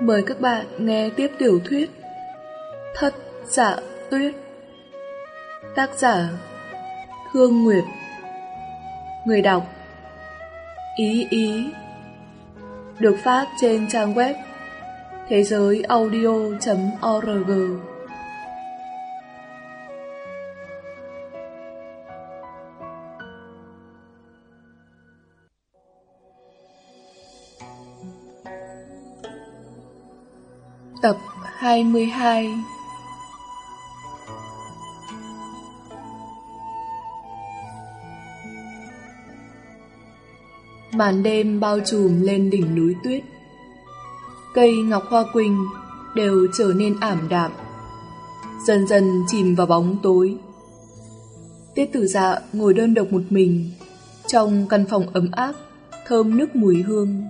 Mời các bạn nghe tiếp tiểu thuyết Thất giả tuyết. Tác giả Thương Nguyệt. Người đọc Ý Ý. Được phát trên trang web thế giới 22 Màn đêm bao trùm lên đỉnh núi tuyết. Cây ngọc hoa quỳnh đều trở nên ảm đạm. Dần dần chìm vào bóng tối. Tiết tử dạ ngồi đơn độc một mình Trong căn phòng ấm áp, Thơm nước mùi hương.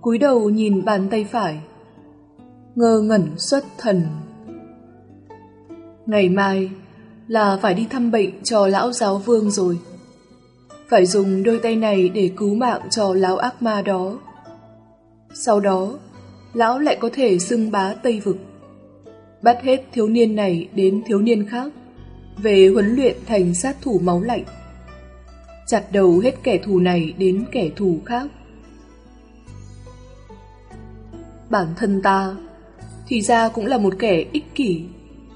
Cúi đầu nhìn bàn tay phải ngơ ngẩn xuất thần. Ngày mai là phải đi thăm bệnh cho lão giáo vương rồi. Phải dùng đôi tay này để cứu mạng cho lão ác ma đó. Sau đó, lão lại có thể xưng bá Tây Vực. Bắt hết thiếu niên này đến thiếu niên khác, về huấn luyện thành sát thủ máu lạnh. Chặt đầu hết kẻ thù này đến kẻ thù khác. Bản thân ta thì ra cũng là một kẻ ích kỷ,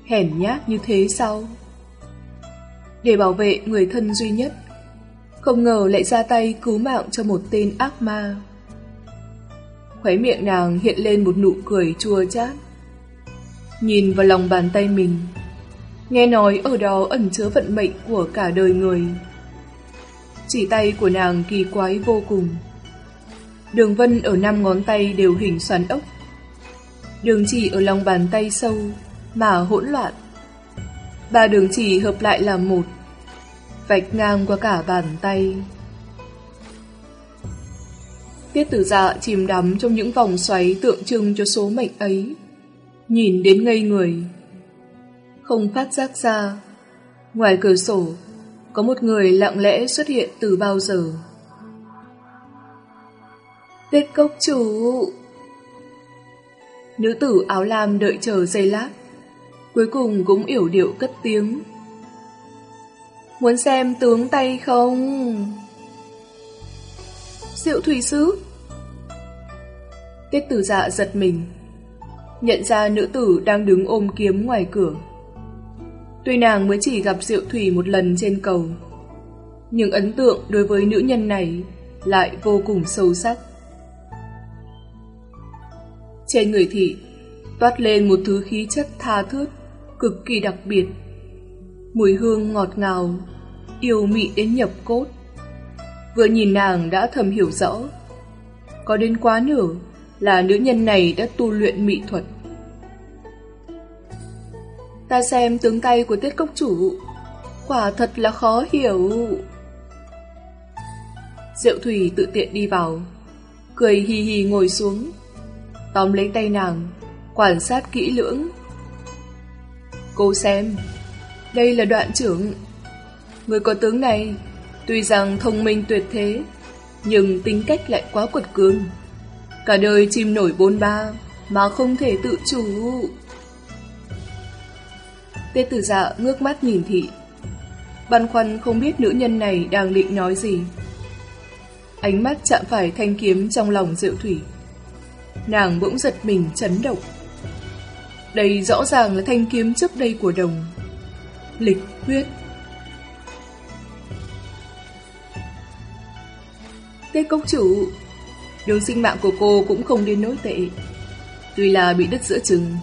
hèn nhát như thế sao? Để bảo vệ người thân duy nhất, không ngờ lại ra tay cứu mạng cho một tên ác ma. Khóe miệng nàng hiện lên một nụ cười chua chát. Nhìn vào lòng bàn tay mình, nghe nói ở đó ẩn chứa vận mệnh của cả đời người. Chỉ tay của nàng kỳ quái vô cùng. Đường vân ở năm ngón tay đều hình xoắn ốc đường chỉ ở lòng bàn tay sâu mà hỗn loạn. Ba đường chỉ hợp lại là một, vạch ngang qua cả bàn tay. Tiết tử dạ chìm đắm trong những vòng xoáy tượng trưng cho số mệnh ấy, nhìn đến ngây người. Không phát giác ra, ngoài cửa sổ, có một người lặng lẽ xuất hiện từ bao giờ. Tiết cốc chủ... Nữ tử áo lam đợi chờ giây lát. Cuối cùng cũng yểu điệu cất tiếng. Muốn xem tướng tay không? Diệu thủy sứ. Tiết tử dạ giật mình. Nhận ra nữ tử đang đứng ôm kiếm ngoài cửa. Tuy nàng mới chỉ gặp Diệu Thủy một lần trên cầu, Nhưng ấn tượng đối với nữ nhân này Lại vô cùng sâu sắc trên người thị toát lên một thứ khí chất tha thướt, cực kỳ đặc biệt. Mùi hương ngọt ngào, yêu mị đến nhập cốt. Vừa nhìn nàng đã thầm hiểu rõ. Có đến quá nửa là nữ nhân này đã tu luyện mỹ thuật. Ta xem tướng tay của tiết cốc chủ, quả thật là khó hiểu. Diệu Thủy tự tiện đi vào, cười hì hì ngồi xuống, tóm lấy tay nàng, quan sát kỹ lưỡng. Cô xem, đây là đoạn trưởng. Người có tướng này, tuy rằng thông minh tuyệt thế, nhưng tính cách lại quá quật cường. Cả đời chim nổi bôn ba, mà không thể tự chủ. Tê tử dạ ngước mắt nhìn thị. Băn khoăn không biết nữ nhân này đang định nói gì. Ánh mắt chạm phải thanh kiếm trong lòng diệu thủy nàng bỗng giật mình chấn động. Đây rõ ràng là thanh kiếm trước đây của đồng. Lịch huyết. Tết cốc chủ, đường sinh mạng của cô cũng không đến nỗi tệ. Tuy là bị đứt giữa chừng,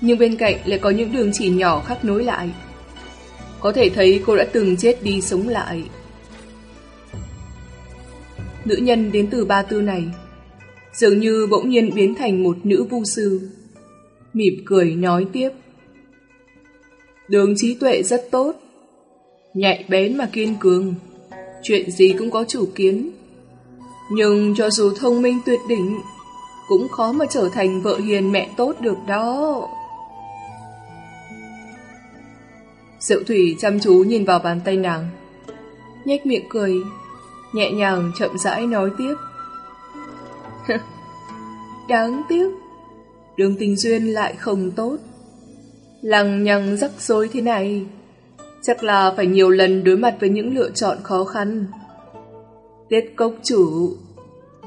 nhưng bên cạnh lại có những đường chỉ nhỏ khác nối lại. Có thể thấy cô đã từng chết đi sống lại. Nữ nhân đến từ ba tư này dường như bỗng nhiên biến thành một nữ vu sư. Mỉm cười nói tiếp. Đường trí tuệ rất tốt, nhạy bén mà kiên cường, chuyện gì cũng có chủ kiến. Nhưng cho dù thông minh tuyệt đỉnh, cũng khó mà trở thành vợ hiền mẹ tốt được đó. Diệu Thủy chăm chú nhìn vào bàn tay nàng, nhếch miệng cười, nhẹ nhàng chậm rãi nói tiếp. Đáng tiếc, đường tình duyên lại không tốt. Lằng nhằng rắc rối thế này, chắc là phải nhiều lần đối mặt với những lựa chọn khó khăn. Tiết cốc chủ,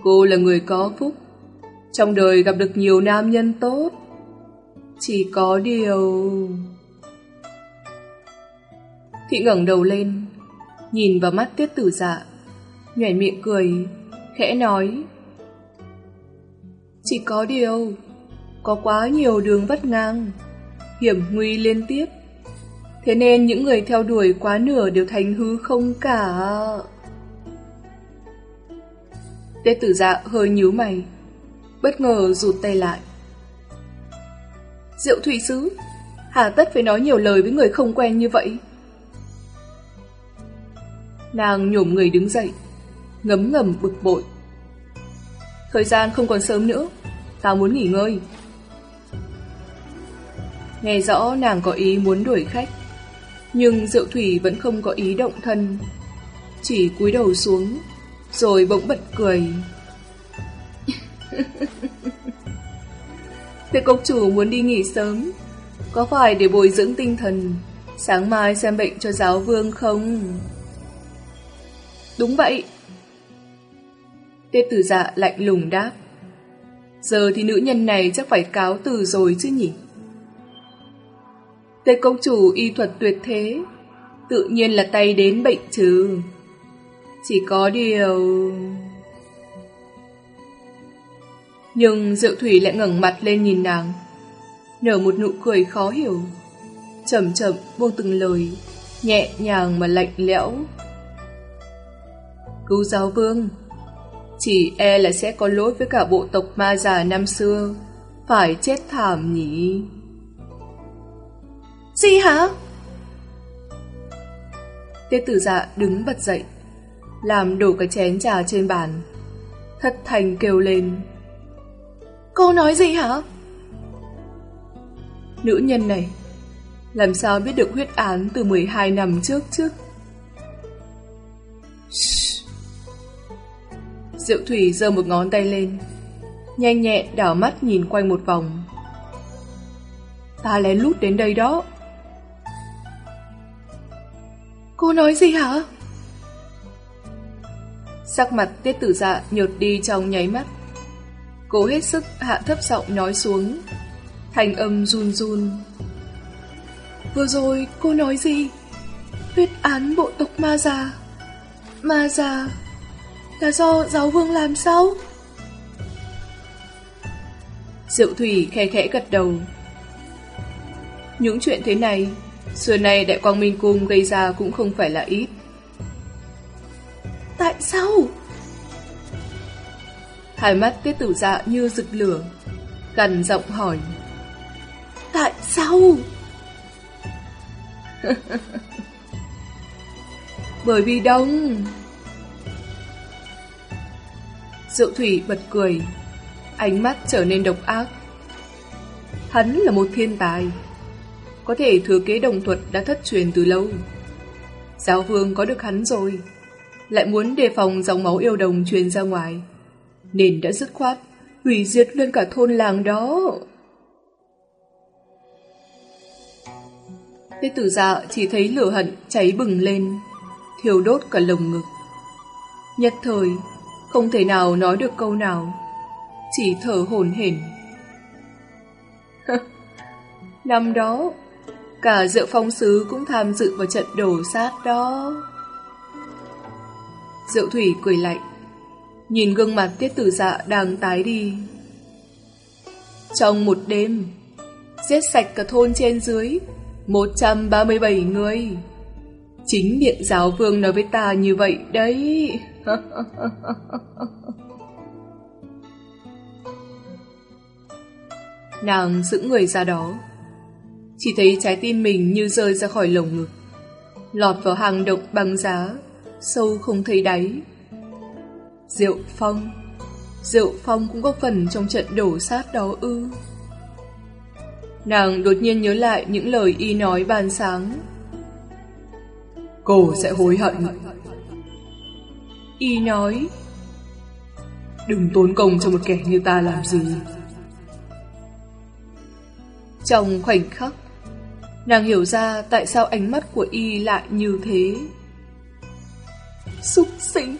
cô là người có phúc, trong đời gặp được nhiều nam nhân tốt. Chỉ có điều... Thị ngẩng đầu lên, nhìn vào mắt tiết tử dạ, nhoẻn miệng cười, khẽ nói. Chỉ có điều, có quá nhiều đường vắt ngang, hiểm nguy liên tiếp. Thế nên những người theo đuổi quá nửa đều thành hư không cả. Tê tử dạ hơi nhíu mày, bất ngờ rụt tay lại. Diệu thủy sứ, hà tất phải nói nhiều lời với người không quen như vậy. Nàng nhổm người đứng dậy, ngấm ngầm bực bội. Thời gian không còn sớm nữa, tao muốn nghỉ ngơi. Nghe rõ nàng có ý muốn đuổi khách, nhưng Diệu Thủy vẫn không có ý động thân, chỉ cúi đầu xuống, rồi bỗng bật cười. Thế công chủ muốn đi nghỉ sớm, có phải để bồi dưỡng tinh thần, sáng mai xem bệnh cho giáo vương không? Đúng vậy. Tiết tử dạ lạnh lùng đáp. Giờ thì nữ nhân này chắc phải cáo từ rồi chứ nhỉ? Tề công chủ y thuật tuyệt thế, tự nhiên là tay đến bệnh trừ. Chỉ có điều... Nhưng Diệu Thủy lại ngẩng mặt lên nhìn nàng, nở một nụ cười khó hiểu, chậm chậm buông từng lời, nhẹ nhàng mà lạnh lẽo. Cứu giáo vương, chỉ e là sẽ có lỗi với cả bộ tộc ma già năm xưa, phải chết thảm nhỉ? Gì hả? Tiết tử dạ đứng bật dậy, làm đổ cái chén trà trên bàn. Thất thành kêu lên. Cô nói gì hả? Nữ nhân này, làm sao biết được huyết án từ 12 năm trước chứ? Diệu Thủy giơ một ngón tay lên, nhanh nhẹn đảo mắt nhìn quanh một vòng. Ta lén lút đến đây đó. Cô nói gì hả? Sắc mặt tiết tử dạ nhột đi trong nháy mắt. Cố hết sức hạ thấp giọng nói xuống. Thành âm run run. Vừa rồi cô nói gì? Huyết án bộ tộc ma già. Ma già là do giáo vương làm sao? Diệu Thủy khẽ khẽ gật đầu. Những chuyện thế này, xưa nay Đại Quang Minh Cung gây ra cũng không phải là ít. Tại sao? Hai mắt tiết tử dạ như rực lửa, gần giọng hỏi. Tại sao? Bởi vì đông. Diệu Thủy bật cười, ánh mắt trở nên độc ác. Hắn là một thiên tài, có thể thừa kế đồng thuật đã thất truyền từ lâu. Giáo vương có được hắn rồi, lại muốn đề phòng dòng máu yêu đồng truyền ra ngoài, nên đã dứt khoát hủy diệt luôn cả thôn làng đó. Tê tử dạ chỉ thấy lửa hận cháy bừng lên, thiêu đốt cả lồng ngực. Nhất thời, không thể nào nói được câu nào, chỉ thở hổn hển. Năm đó, cả Diệu Phong Sứ cũng tham dự vào trận đổ sát đó. Diệu Thủy cười lạnh, nhìn gương mặt tiết tử dạ đang tái đi. Trong một đêm, giết sạch cả thôn trên dưới, 137 người. Chính miệng giáo vương nói với ta như vậy đấy. Nàng giữ người ra đó. Chỉ thấy trái tim mình như rơi ra khỏi lồng ngực. Lọt vào hàng động băng giá, sâu không thấy đáy. Diệu Phong Diệu Phong cũng có phần trong trận đổ sát đó ư. Nàng đột nhiên nhớ lại những lời y nói ban sáng. Cô sẽ hối hận. Y nói Đừng tốn công cho một kẻ như ta làm gì Trong khoảnh khắc, nàng hiểu ra tại sao ánh mắt của y lại như thế. Xúc sinh!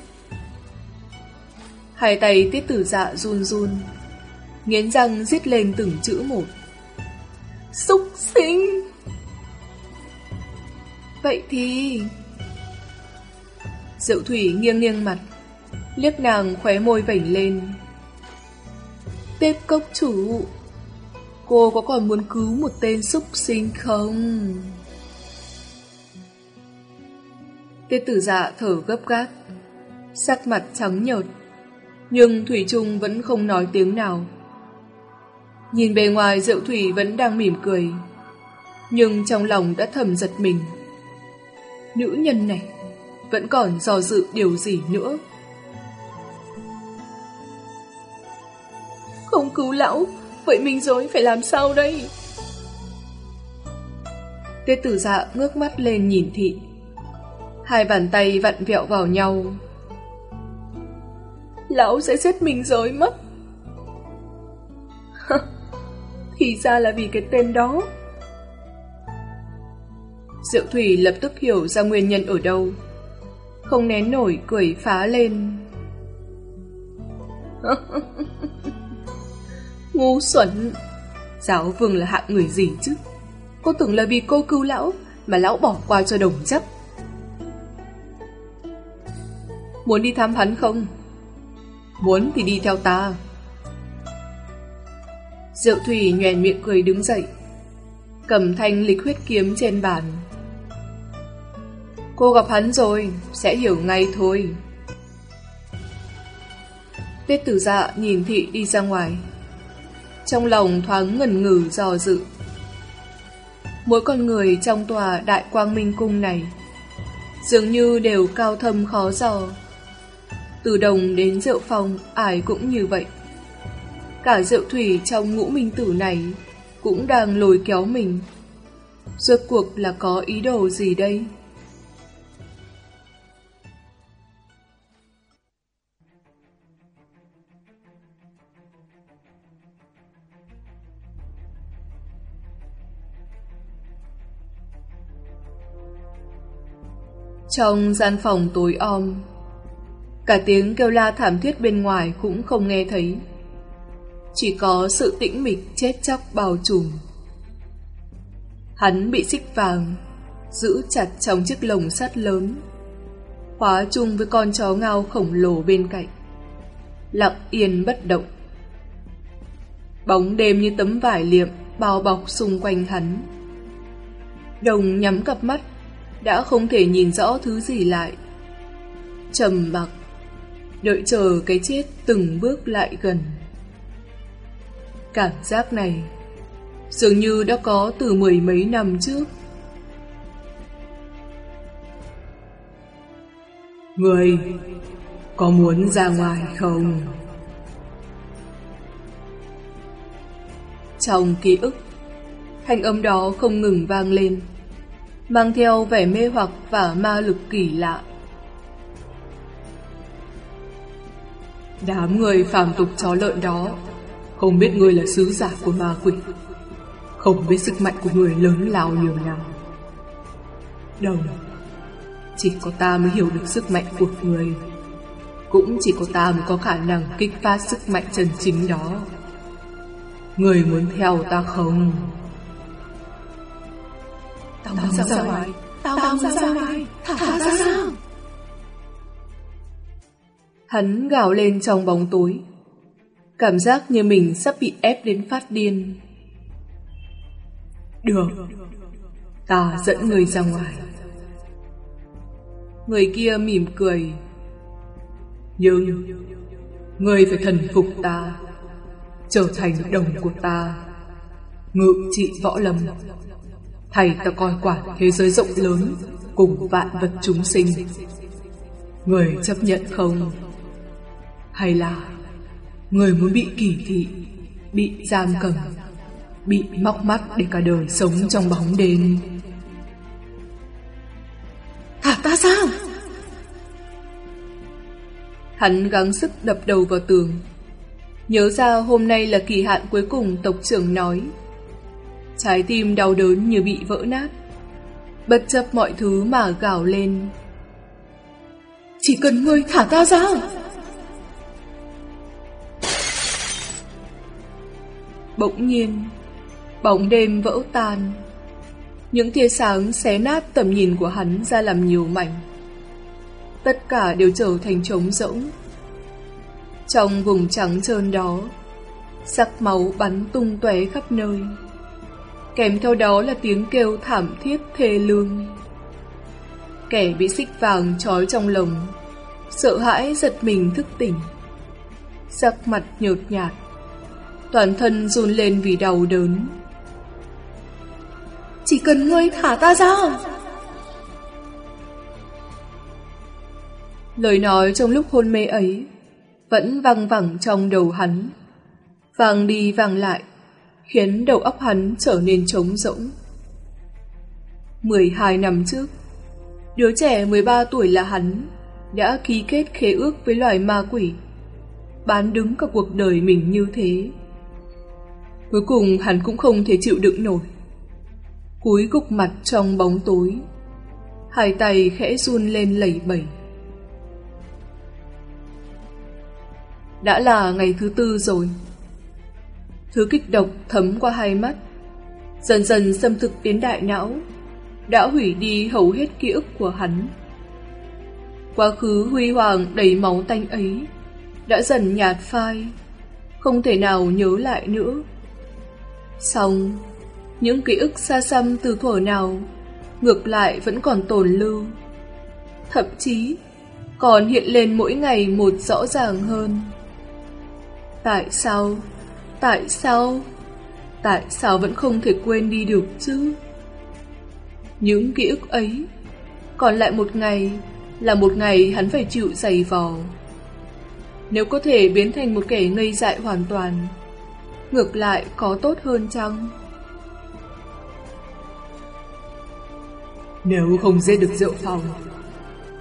Hai tay tiết tử dạ run run, nghiến răng giết lên từng chữ một. Xúc sinh! Vậy thì... Diệu thủy nghiêng nghiêng mặt, liếc nàng khóe môi vảnh lên. Tết cốc chủ, cô có còn muốn cứu một tên súc sinh không? Tiết tử dạ thở gấp gáp, sắc mặt trắng nhợt, nhưng Thủy Trung vẫn không nói tiếng nào. Nhìn bề ngoài Diệu Thủy vẫn đang mỉm cười, nhưng trong lòng đã thầm giật mình. Nữ nhân này vẫn còn do dự điều gì nữa. Không cứu lão, vậy mình dối phải làm sao đây? Tê tử dạ ngước mắt lên nhìn thị. Hai bàn tay vặn vẹo vào nhau. Lão sẽ giết mình dối mất. Thì ra là vì cái tên đó. Diệu Thủy lập tức hiểu ra nguyên nhân ở đâu. Không nén nổi cười phá lên. Ngu xuẩn! Giáo vương là hạng người gì chứ? Cô tưởng là vì cô cứu lão mà lão bỏ qua cho đồng chấp. Muốn đi thăm hắn không? Muốn thì đi theo ta. Diệu Thủy nhoèn miệng cười đứng dậy, cầm thanh lịch huyết kiếm trên bàn. Cô gặp hắn rồi, sẽ hiểu ngay thôi. Tiết tử dạ nhìn thị đi ra ngoài. Trong lòng thoáng ngẩn ngử dò dự. Mỗi con người trong tòa đại quang minh cung này dường như đều cao thâm khó dò. Từ đồng đến rượu phòng, ai cũng như vậy. Cả rượu thủy trong ngũ minh tử này cũng đang lôi kéo mình. Rốt cuộc là có ý đồ gì đây? Trong gian phòng tối om, cả tiếng kêu la thảm thiết bên ngoài cũng không nghe thấy. Chỉ có sự tĩnh mịch chết chóc bao trùm. Hắn bị xích vàng, giữ chặt trong chiếc lồng sắt lớn, khóa chung với con chó ngao khổng lồ bên cạnh. Lặng yên bất động. Bóng đêm như tấm vải liệm bao bọc xung quanh hắn. Đồng nhắm cặp mắt đã không thể nhìn rõ thứ gì lại. Trầm mặc, đợi chờ cái chết từng bước lại gần. Cảm giác này dường như đã có từ mười mấy năm trước. Người có muốn ra ngoài không? Trong ký ức, thanh âm đó không ngừng vang lên mang theo vẻ mê hoặc và ma lực kỳ lạ. Đám người phàm tục chó lợn đó không biết người là sứ giả của ma quỷ, không biết sức mạnh của người lớn lao nhiều nào. Đồng, chỉ có ta mới hiểu được sức mạnh của người. Cũng chỉ có ta mới có khả năng kích phát sức mạnh chân chính đó. Người muốn theo ta không? Tao Tao Thả ra Hắn gào lên trong bóng tối. Cảm giác như mình sắp bị ép đến phát điên. Được, Ta dẫn người ra ngoài. Người kia mỉm cười. Nhưng Người phải thần phục ta, Trở thành đồng của ta. Ngự trị võ lâm. Thầy ta coi quả thế giới rộng lớn cùng vạn vật chúng sinh. Người chấp nhận không? Hay là người muốn bị kỳ thị, bị giam cầm, bị móc mắt để cả đời sống trong bóng đêm? Thả ta sao? Hắn gắng sức đập đầu vào tường. Nhớ ra hôm nay là kỳ hạn cuối cùng tộc trưởng nói Trái tim đau đớn như bị vỡ nát. Bất chấp mọi thứ mà gào lên. Chỉ cần ngươi thả ta ra! Bỗng nhiên, bóng đêm vỡ tan. Những tia sáng xé nát tầm nhìn của hắn ra làm nhiều mảnh. Tất cả đều trở thành trống rỗng. Trong vùng trắng trơn đó, sắc máu bắn tung tóe khắp nơi. Kèm theo đó là tiếng kêu thảm thiết thê lương. Kẻ bị xích vàng trói trong lồng, sợ hãi giật mình thức tỉnh. Sắc mặt nhợt nhạt, toàn thân run lên vì đau đớn. Chỉ cần ngươi thả ta ra. Lời nói trong lúc hôn mê ấy vẫn văng vẳng trong đầu hắn. Vàng đi vàng lại, khiến đầu óc hắn trở nên trống rỗng. 12 năm trước, đứa trẻ 13 tuổi là hắn đã ký kết khế ước với loài ma quỷ, bán đứng cả cuộc đời mình như thế. Cuối cùng hắn cũng không thể chịu đựng nổi. Cúi gục mặt trong bóng tối, hai tay khẽ run lên lẩy bẩy. Đã là ngày thứ tư rồi. Thứ kịch độc thấm qua hai mắt, dần dần xâm thực đến đại não, đã hủy đi hầu hết ký ức của hắn. Quá khứ huy hoàng đầy máu tanh ấy đã dần nhạt phai, không thể nào nhớ lại nữa. Xong, những ký ức xa xăm từ thuở nào ngược lại vẫn còn tồn lưu. Thậm chí còn hiện lên mỗi ngày một rõ ràng hơn. Tại sao? Tại sao? Tại sao vẫn không thể quên đi được chứ? Những ký ức ấy, còn lại một ngày là một ngày hắn phải chịu dày vò. Nếu có thể biến thành một kẻ ngây dại hoàn toàn, ngược lại có tốt hơn chăng? Nếu không giết được rượu phòng,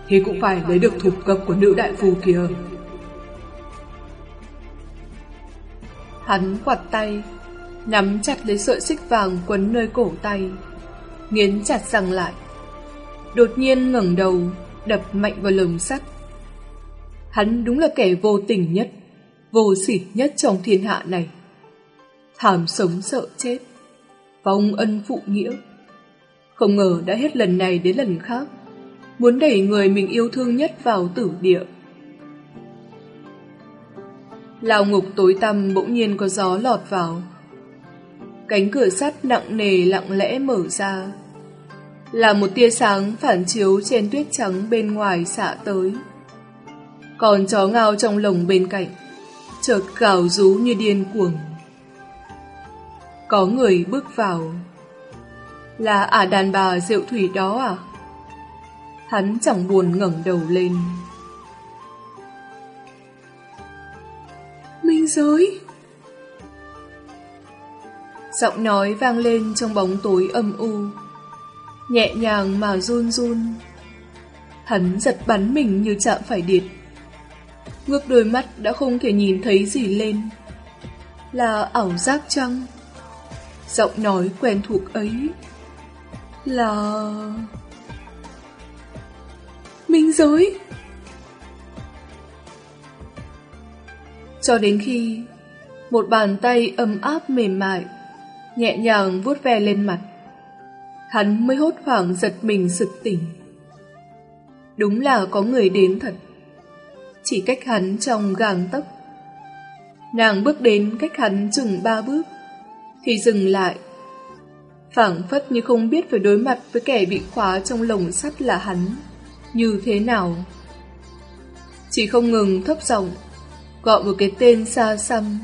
thì cũng phải lấy được thục cấp của nữ đại phu kia. Hắn quạt tay, nắm chặt lấy sợi xích vàng quấn nơi cổ tay, nghiến chặt răng lại. Đột nhiên ngẩng đầu, đập mạnh vào lồng sắt. Hắn đúng là kẻ vô tình nhất, vô sỉ nhất trong thiên hạ này. Thảm sống sợ chết, vong ân phụ nghĩa. Không ngờ đã hết lần này đến lần khác, muốn đẩy người mình yêu thương nhất vào tử địa. Lao ngục tối tăm bỗng nhiên có gió lọt vào. Cánh cửa sắt nặng nề lặng lẽ mở ra. Là một tia sáng phản chiếu trên tuyết trắng bên ngoài xạ tới. Còn chó ngao trong lồng bên cạnh, chợt gào rú như điên cuồng. Có người bước vào. Là ả đàn bà rượu thủy đó à? Hắn chẳng buồn ngẩng đầu lên. Minh giới Giọng nói vang lên trong bóng tối âm u. Nhẹ nhàng mà run run. Hắn giật bắn mình như chạm phải điện. Ngước đôi mắt đã không thể nhìn thấy gì lên. Là ảo giác chăng? Giọng nói quen thuộc ấy. Là... Minh giới Cho đến khi một bàn tay ấm áp mềm mại nhẹ nhàng vuốt ve lên mặt hắn mới hốt hoảng giật mình sực tỉnh. Đúng là có người đến thật. Chỉ cách hắn trong gàng tấc. Nàng bước đến cách hắn chừng ba bước, thì dừng lại. phảng phất như không biết phải đối mặt với kẻ bị khóa trong lồng sắt là hắn, như thế nào. Chỉ không ngừng thấp giọng gọi một cái tên xa xăm.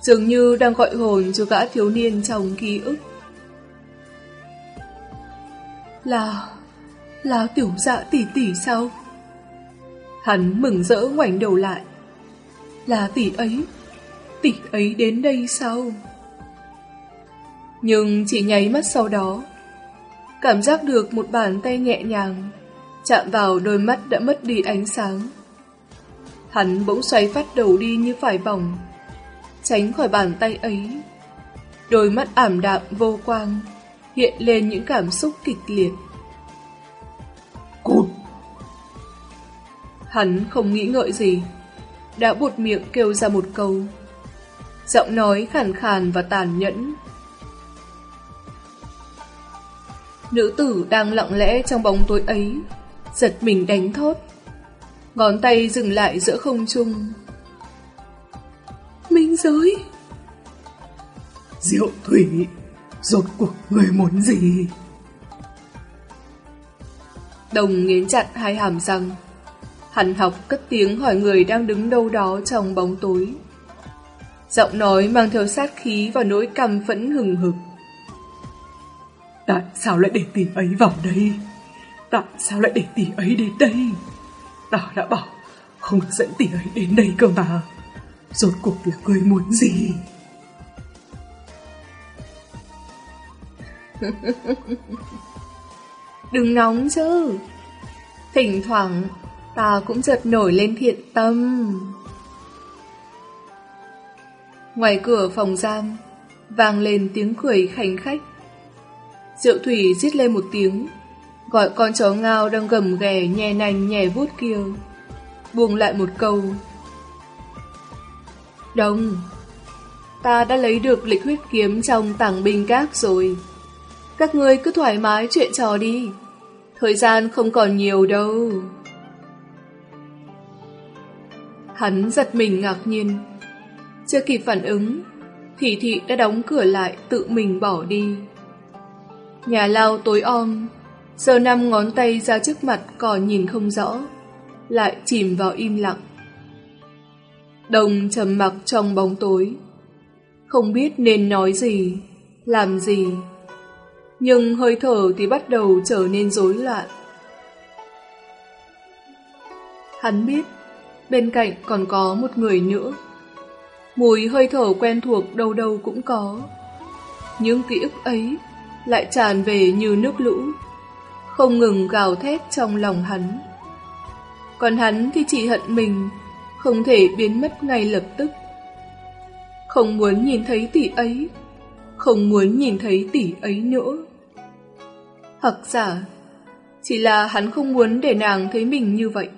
Dường như đang gọi hồn cho gã thiếu niên trong ký ức. Là... là tiểu dạ tỷ tỷ sao? Hắn mừng rỡ ngoảnh đầu lại. Là tỷ ấy, tỷ ấy đến đây sao? Nhưng chỉ nháy mắt sau đó, cảm giác được một bàn tay nhẹ nhàng chạm vào đôi mắt đã mất đi ánh sáng. Hắn bỗng xoay phát đầu đi như phải bỏng, tránh khỏi bàn tay ấy. Đôi mắt ảm đạm vô quang, hiện lên những cảm xúc kịch liệt. Cút! Hắn không nghĩ ngợi gì, đã buột miệng kêu ra một câu. Giọng nói khàn khàn và tàn nhẫn. Nữ tử đang lặng lẽ trong bóng tối ấy, giật mình đánh thốt. Ngón tay dừng lại giữa không trung. Minh giới! Diệu Thủy, rốt cuộc người muốn gì? Đồng nghiến chặt hai hàm răng. Hắn học cất tiếng hỏi người đang đứng đâu đó trong bóng tối. Giọng nói mang theo sát khí và nỗi căm phẫn hừng hực. Tại sao lại để tỷ ấy vào đây? Tại sao lại để tỷ ấy đến đây? Ta đã bảo không dẫn tỷ ấy đến đây cơ mà. Rốt cuộc là ngươi muốn gì? Đừng nóng chứ. Thỉnh thoảng ta cũng chợt nổi lên thiện tâm. Ngoài cửa phòng giam, vang lên tiếng cười khảnh khách. Diệu Thủy rít lên một tiếng, gọi con chó ngao đang gầm ghè nhè nành nhè vút kia. Buông lại một câu. Đông, ta đã lấy được lịch huyết kiếm trong tảng binh các rồi. Các ngươi cứ thoải mái chuyện trò đi. Thời gian không còn nhiều đâu. Hắn giật mình ngạc nhiên. Chưa kịp phản ứng, Thị thị đã đóng cửa lại tự mình bỏ đi. Nhà lao tối om, giờ năm ngón tay ra trước mặt còn nhìn không rõ, lại chìm vào im lặng. Đồng trầm mặc trong bóng tối, không biết nên nói gì, làm gì. Nhưng hơi thở thì bắt đầu trở nên rối loạn. Hắn biết, bên cạnh còn có một người nữa. Mùi hơi thở quen thuộc đâu đâu cũng có. Những ký ức ấy lại tràn về như nước lũ, không ngừng gào thét trong lòng hắn. Còn hắn thì chỉ hận mình, không thể biến mất ngay lập tức. Không muốn nhìn thấy tỷ ấy, không muốn nhìn thấy tỷ ấy nữa. Hoặc giả, chỉ là hắn không muốn để nàng thấy mình như vậy.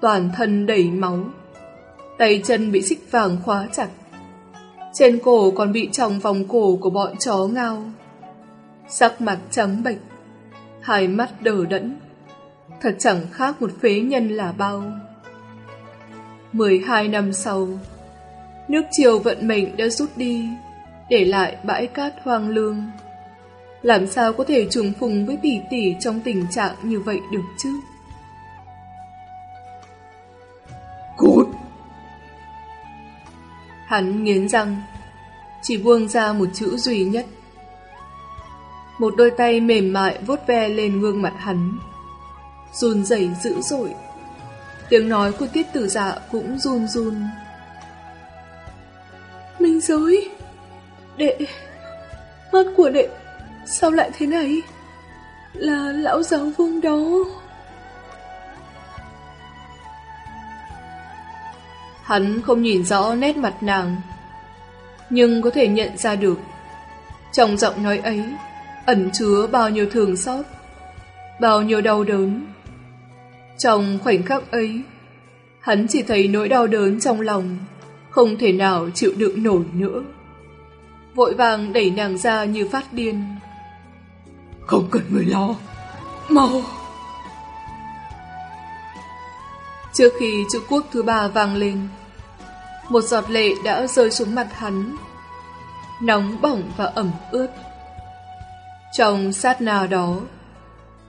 Toàn thân đầy máu, tay chân bị xích vàng khóa chặt. Trên cổ còn bị tròng vòng cổ của bọn chó ngao. Sắc mặt trắng bệch, hai mắt đờ đẫn, thật chẳng khác một phế nhân là bao. 12 năm sau, nước triều vận mệnh đã rút đi, để lại bãi cát hoang lương. Làm sao có thể trùng phùng với tỷ tỷ trong tình trạng như vậy được chứ? Cút! Hắn nghiến răng, chỉ buông ra một chữ duy nhất. Một đôi tay mềm mại vuốt ve lên gương mặt hắn, run rẩy dữ dội. Tiếng nói của tiết tử dạ cũng run run. Minh giới! Đệ! Mắt của đệ sao lại thế này? Là lão giáo vương đó. Hắn không nhìn rõ nét mặt nàng, nhưng có thể nhận ra được. Trong giọng nói ấy, ẩn chứa bao nhiêu thường xót, bao nhiêu đau đớn. Trong khoảnh khắc ấy, hắn chỉ thấy nỗi đau đớn trong lòng, không thể nào chịu đựng nổi nữa. Vội vàng đẩy nàng ra như phát điên. Không cần người lo, mau! Trước khi chữ quốc thứ ba vang lên, một giọt lệ đã rơi xuống mặt hắn, nóng bỏng và ẩm ướt. Trong sát na đó,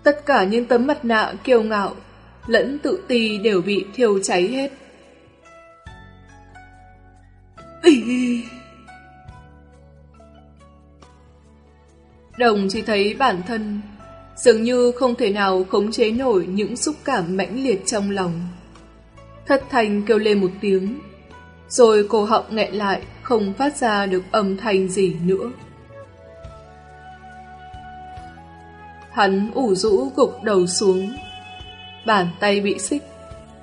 tất cả những tấm mặt nạ kiêu ngạo lẫn tự ti đều bị thiêu cháy hết. Ý... Đồng chỉ thấy bản thân dường như không thể nào khống chế nổi những xúc cảm mãnh liệt trong lòng. Thất thanh kêu lên một tiếng, rồi cổ họng nghẹn lại không phát ra được âm thanh gì nữa. Hắn ủ rũ gục đầu xuống, bàn tay bị xích,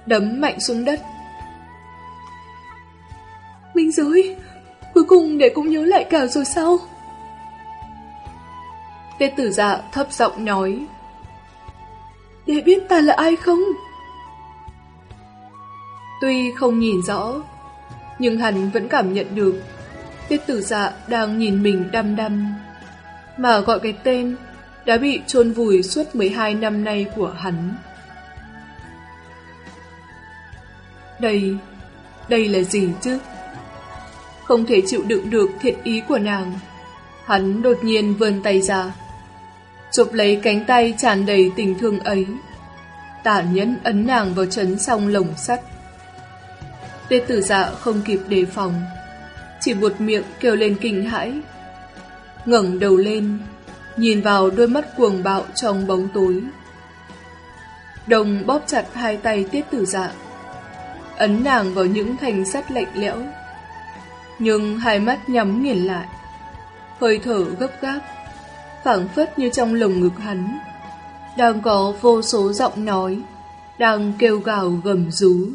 đấm mạnh xuống đất. Minh giới, cuối cùng để cũng nhớ lại cả rồi sao? Tê tử dạ thấp giọng nói. Để biết ta là ai không? Tuy không nhìn rõ, nhưng hắn vẫn cảm nhận được Tiết tử dạ đang nhìn mình đăm đăm, mà gọi cái tên đã bị chôn vùi suốt 12 năm nay của hắn. Đây, đây là gì chứ? Không thể chịu đựng được thiện ý của nàng. Hắn đột nhiên vươn tay ra, chụp lấy cánh tay tràn đầy tình thương ấy. Tả nhẫn ấn nàng vào chấn song lồng sắt. Tê tử dạ không kịp đề phòng, chỉ buột miệng kêu lên kinh hãi. ngẩng đầu lên, nhìn vào đôi mắt cuồng bạo trong bóng tối. Đồng bóp chặt hai tay tiết tử dạ, ấn nàng vào những thành sắt lạnh lẽo. Nhưng hai mắt nhắm nghiền lại, hơi thở gấp gáp, phảng phất như trong lồng ngực hắn. Đang có vô số giọng nói, đang kêu gào gầm rú.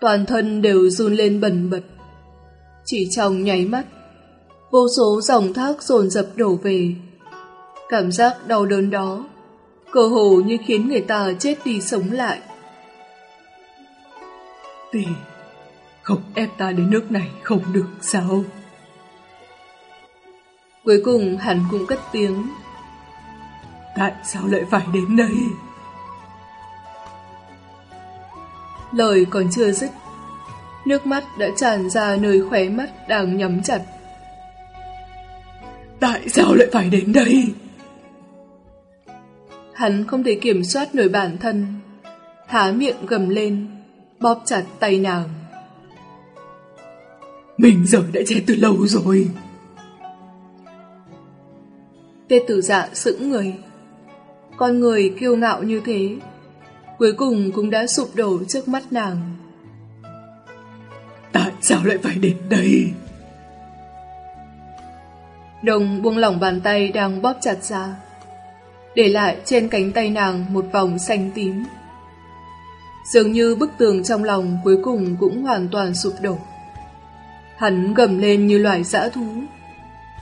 Toàn thân đều run lên bần bật. Chỉ trong nháy mắt, vô số dòng thác dồn dập đổ về. Cảm giác đau đớn đó, cơ hồ như khiến người ta chết đi sống lại. Tỷ, không ép ta đến nước này không được sao? Cuối cùng hắn cũng cất tiếng. Tại sao lại phải đến đây? Lời còn chưa dứt, nước mắt đã tràn ra nơi khóe mắt đang nhắm chặt. Tại sao lại phải đến đây? Hắn không thể kiểm soát nổi bản thân, há miệng gầm lên, bóp chặt tay nàng. Mình giờ đã chết từ lâu rồi. Tê tử dạ sững người. Con người kiêu ngạo như thế, cuối cùng cũng đã sụp đổ trước mắt nàng. Tại sao lại phải đến đây? Đồng buông lỏng bàn tay đang bóp chặt ra, để lại trên cánh tay nàng một vòng xanh tím. Dường như bức tường trong lòng cuối cùng cũng hoàn toàn sụp đổ. Hắn gầm lên như loài dã thú,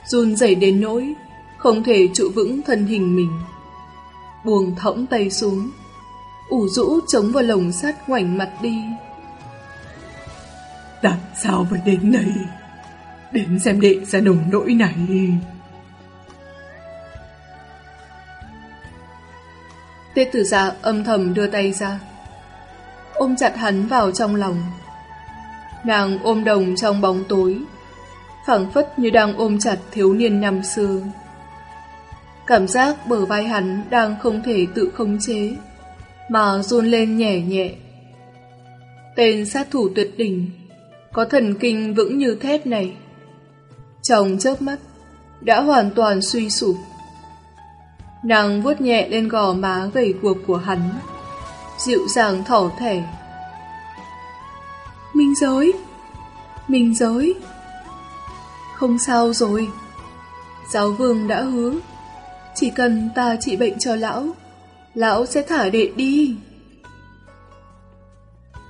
run rẩy đến nỗi không thể trụ vững thân hình mình. Buông thõng tay xuống, ủ rũ chống vào lồng sắt ngoảnh mặt đi. Tại sao phải đến đây? Đến xem đệ ra đồng nỗi này. Tê tử giả âm thầm đưa tay ra, ôm chặt hắn vào trong lòng. Nàng ôm đồng trong bóng tối, phảng phất như đang ôm chặt thiếu niên năm xưa. Cảm giác bờ vai hắn đang không thể tự khống chế, mà run lên nhẹ nhẹ. Tên sát thủ tuyệt đỉnh, có thần kinh vững như thép này, trong chớp mắt đã hoàn toàn suy sụp. Nàng vuốt nhẹ lên gò má gầy guộc của hắn, dịu dàng thỏ thẻ. Minh giới, Minh giới. Không sao rồi, giáo vương đã hứa chỉ cần ta trị bệnh cho lão, lão sẽ thả đệ đi.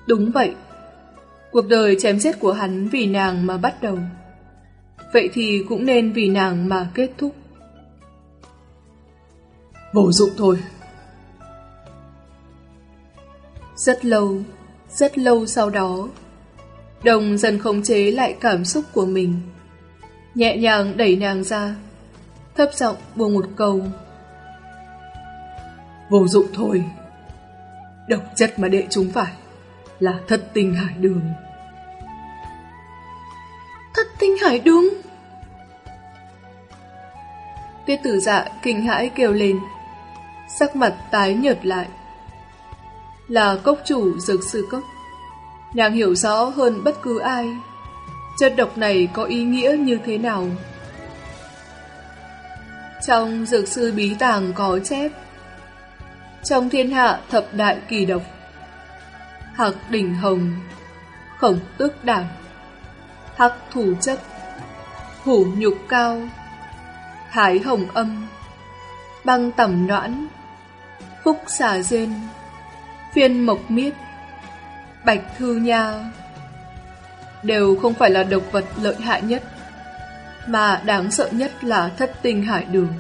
Đúng vậy, cuộc đời chém giết của hắn vì nàng mà bắt đầu. Vậy thì cũng nên vì nàng mà kết thúc. Vô dụng thôi. Rất lâu, rất lâu sau đó, Đồng dần khống chế lại cảm xúc của mình. Nhẹ nhàng đẩy nàng ra, thấp giọng buông một câu. Vô dụng thôi. Độc chất mà đệ chúng phải là thất tinh hải đường. Thất tinh hải đường? Tiết tử dạ kinh hãi kêu lên, sắc mặt tái nhợt lại. Là cốc chủ dược sư cốc. Nàng hiểu rõ hơn bất cứ ai. Chất độc này có ý nghĩa như thế nào? Trong dược sư bí tàng có chép, Trong thiên hạ thập đại kỳ độc, Hạc đỉnh hồng, Khổng tước đảm Hắc thủ chất, Hủ nhục cao, Thái hồng âm, Băng tẩm noãn Phúc xà dên Phiên mộc miết Bạch thư nha đều không phải là độc vật lợi hại nhất, mà đáng sợ nhất là thất tinh hải đường.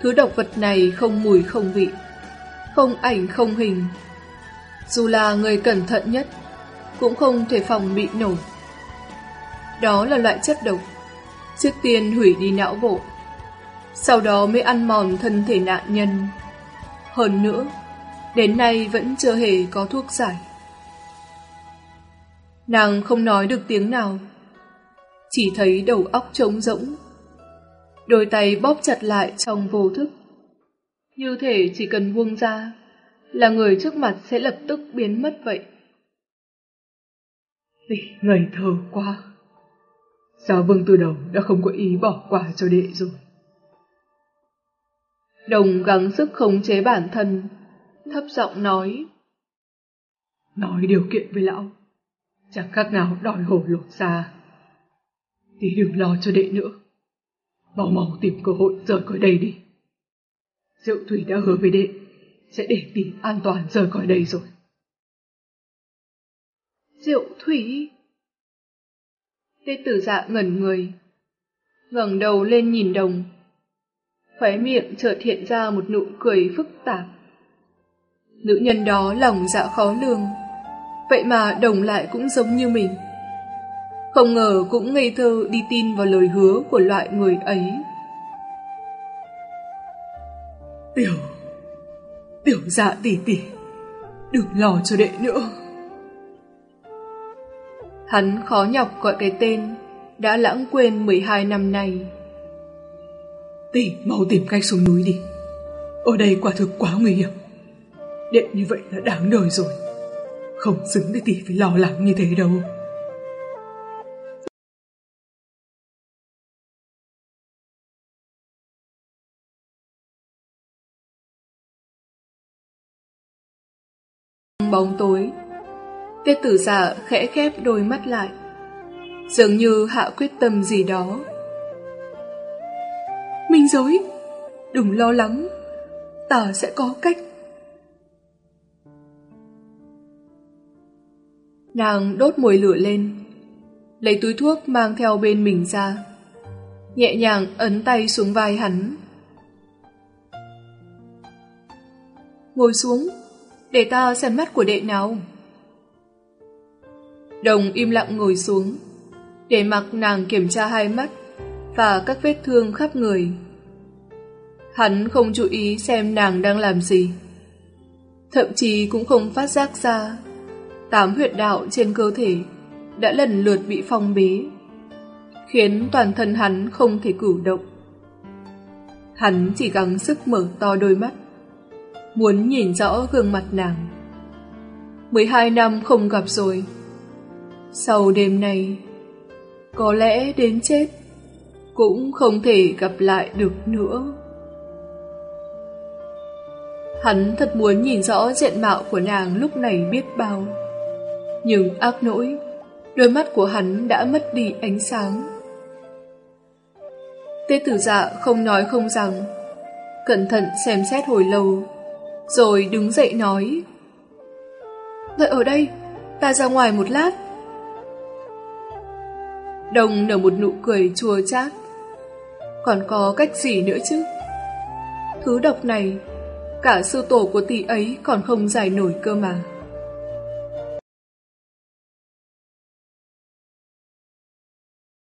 Thứ độc vật này không mùi không vị, không ảnh không hình. Dù là người cẩn thận nhất, cũng không thể phòng bị nổi. Đó là loại chất độc, trước tiên hủy đi não bộ, sau đó mới ăn mòn thân thể nạn nhân. Hơn nữa, đến nay vẫn chưa hề có thuốc giải. Nàng không nói được tiếng nào, chỉ thấy đầu óc trống rỗng. Đôi tay bóp chặt lại trong vô thức. Như thể chỉ cần buông ra, là người trước mặt sẽ lập tức biến mất vậy. Tỷ ngây thơ quá. Sao Vương từ đầu đã không có ý bỏ qua cho đệ rồi? Đồng gắng sức khống chế bản thân, thấp giọng nói. Nói điều kiện với lão, chẳng khác nào đòi hổ lột ra. Tỷ đừng lo cho đệ nữa. Mau mau tìm cơ hội rời khỏi đây đi. Diệu Thủy đã hứa với đệ, sẽ để tỷ an toàn rời khỏi đây rồi. Diệu Thủy Tê tử dạ ngẩn người ngẩng đầu lên nhìn đồng khóe miệng chợt hiện ra một nụ cười phức tạp. Nữ nhân đó lòng dạ khó lường, vậy mà đồng lại cũng giống như mình. Không ngờ cũng ngây thơ đi tin vào lời hứa của loại người ấy. Tiểu, tiểu dạ tỷ tỷ, đừng lo cho đệ nữa. Hắn khó nhọc gọi cái tên, đã lãng quên 12 năm nay. Tỷ mau tìm cách xuống núi đi. Ở đây quả thực quá nguy hiểm. Đệ như vậy là đáng đời rồi. Không xứng để tỷ phải lo lắng như thế đâu. Bóng tối. Tiết tử giả khẽ khép đôi mắt lại. Dường như hạ quyết tâm gì đó. Minh giới, đừng lo lắng, ta sẽ có cách. Nàng đốt mồi lửa lên, lấy túi thuốc mang theo bên mình ra, nhẹ nhàng ấn tay xuống vai hắn. Ngồi xuống, để ta xem mắt của đệ nào. Đồng im lặng ngồi xuống, để mặc nàng kiểm tra hai mắt và các vết thương khắp người. Hắn không chú ý xem nàng đang làm gì. Thậm chí cũng không phát giác ra tám huyệt đạo trên cơ thể đã lần lượt bị phong bế, khiến toàn thân hắn không thể cử động. Hắn chỉ gắng sức mở to đôi mắt, muốn nhìn rõ gương mặt nàng. 12 năm không gặp rồi. Sau đêm này, có lẽ đến chết cũng không thể gặp lại được nữa. Hắn thật muốn nhìn rõ diện mạo của nàng lúc này biết bao. Nhưng ác nỗi, đôi mắt của hắn đã mất đi ánh sáng. Tê tử dạ không nói không rằng, cẩn thận xem xét hồi lâu, rồi đứng dậy nói. Đợi ở đây, ta ra ngoài một lát. Đồng nở một nụ cười chua chát. Còn có cách gì nữa chứ? Thứ độc này cả sư tổ của tỷ ấy còn không giải nổi cơ mà.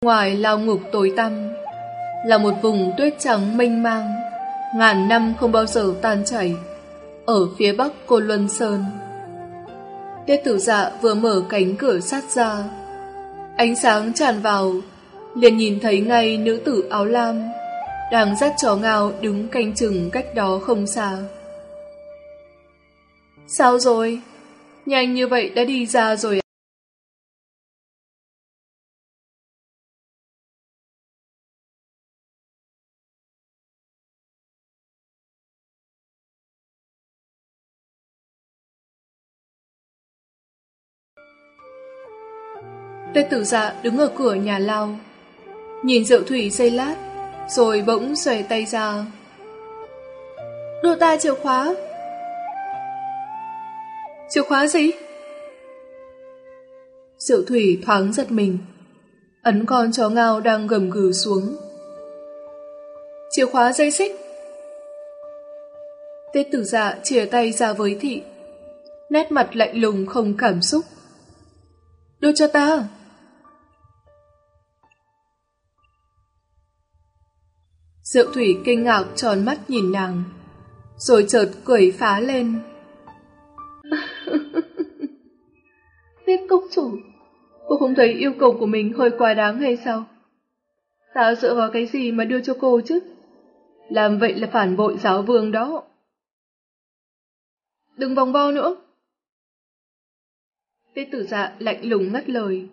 Ngoài lao ngục tối tăm là một vùng tuyết trắng mênh mang, ngàn năm không bao giờ tan chảy, ở phía bắc Cô Luân Sơn. Tiết tử dạ vừa mở cánh cửa sát ra, ánh sáng tràn vào, liền nhìn thấy ngay nữ tử áo lam đang dắt chó ngao đứng canh chừng cách đó không xa. Sao rồi? Nhanh như vậy đã đi ra rồi à? Tê tử dạ đứng ở cửa nhà lao, Nhìn rượu thủy dây lát, Rồi bỗng xòe tay ra Đưa ta chìa khóa Chìa khóa gì? Diệu thủy thoáng giật mình. Ấn con chó ngao đang gầm gừ xuống. Chìa khóa dây xích. Tết tử dạ chia tay ra với thị. Nét mặt lạnh lùng không cảm xúc. Đưa cho ta. Diệu thủy kinh ngạc tròn mắt nhìn nàng. Rồi chợt cười phá lên. Viết công chủ, cô không thấy yêu cầu của mình hơi quá đáng hay sao? Ta dựa vào cái gì mà đưa cho cô chứ? Làm vậy là phản bội giáo vương đó. Đừng vòng vo nữa. Tết tử dạ lạnh lùng ngắt lời,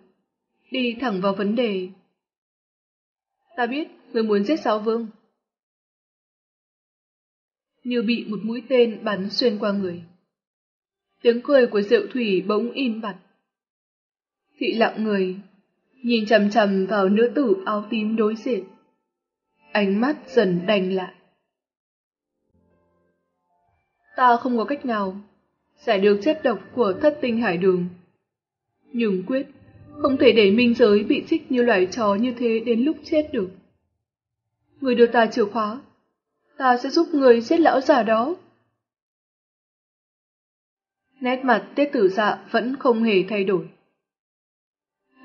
đi thẳng vào vấn đề. Ta biết người muốn giết giáo vương. Như bị một mũi tên bắn xuyên qua người. Tiếng cười của Diệu Thủy bỗng im bặt. Thị lặng người, nhìn chầm chầm vào nữ tử áo tím đối diện. Ánh mắt dần đành lại. Ta không có cách nào giải được chất độc của thất tinh hải đường. Nhưng quyết, không thể để minh giới bị trích như loài chó như thế đến lúc chết được. Người đưa ta chìa khóa, ta sẽ giúp người giết lão già đó. Nét mặt tiết tử dạ vẫn không hề thay đổi.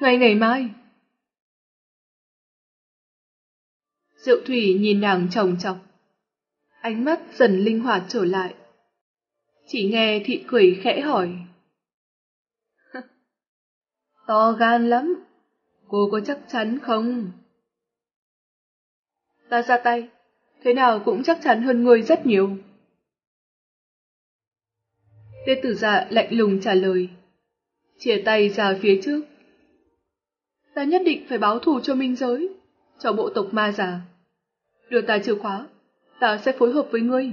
Ngày ngày mai. Diệu Thủy nhìn nàng chồng chọc. Ánh mắt dần linh hoạt trở lại. Chỉ nghe thị cười khẽ hỏi. to gan lắm. Cô có chắc chắn không? Ta ra tay. Thế nào cũng chắc chắn hơn người rất nhiều. Tê tử dạ lạnh lùng trả lời. Chia tay ra phía trước. Ta nhất định phải báo thù cho minh giới, cho bộ tộc ma già. Đưa ta chìa khóa, ta sẽ phối hợp với ngươi.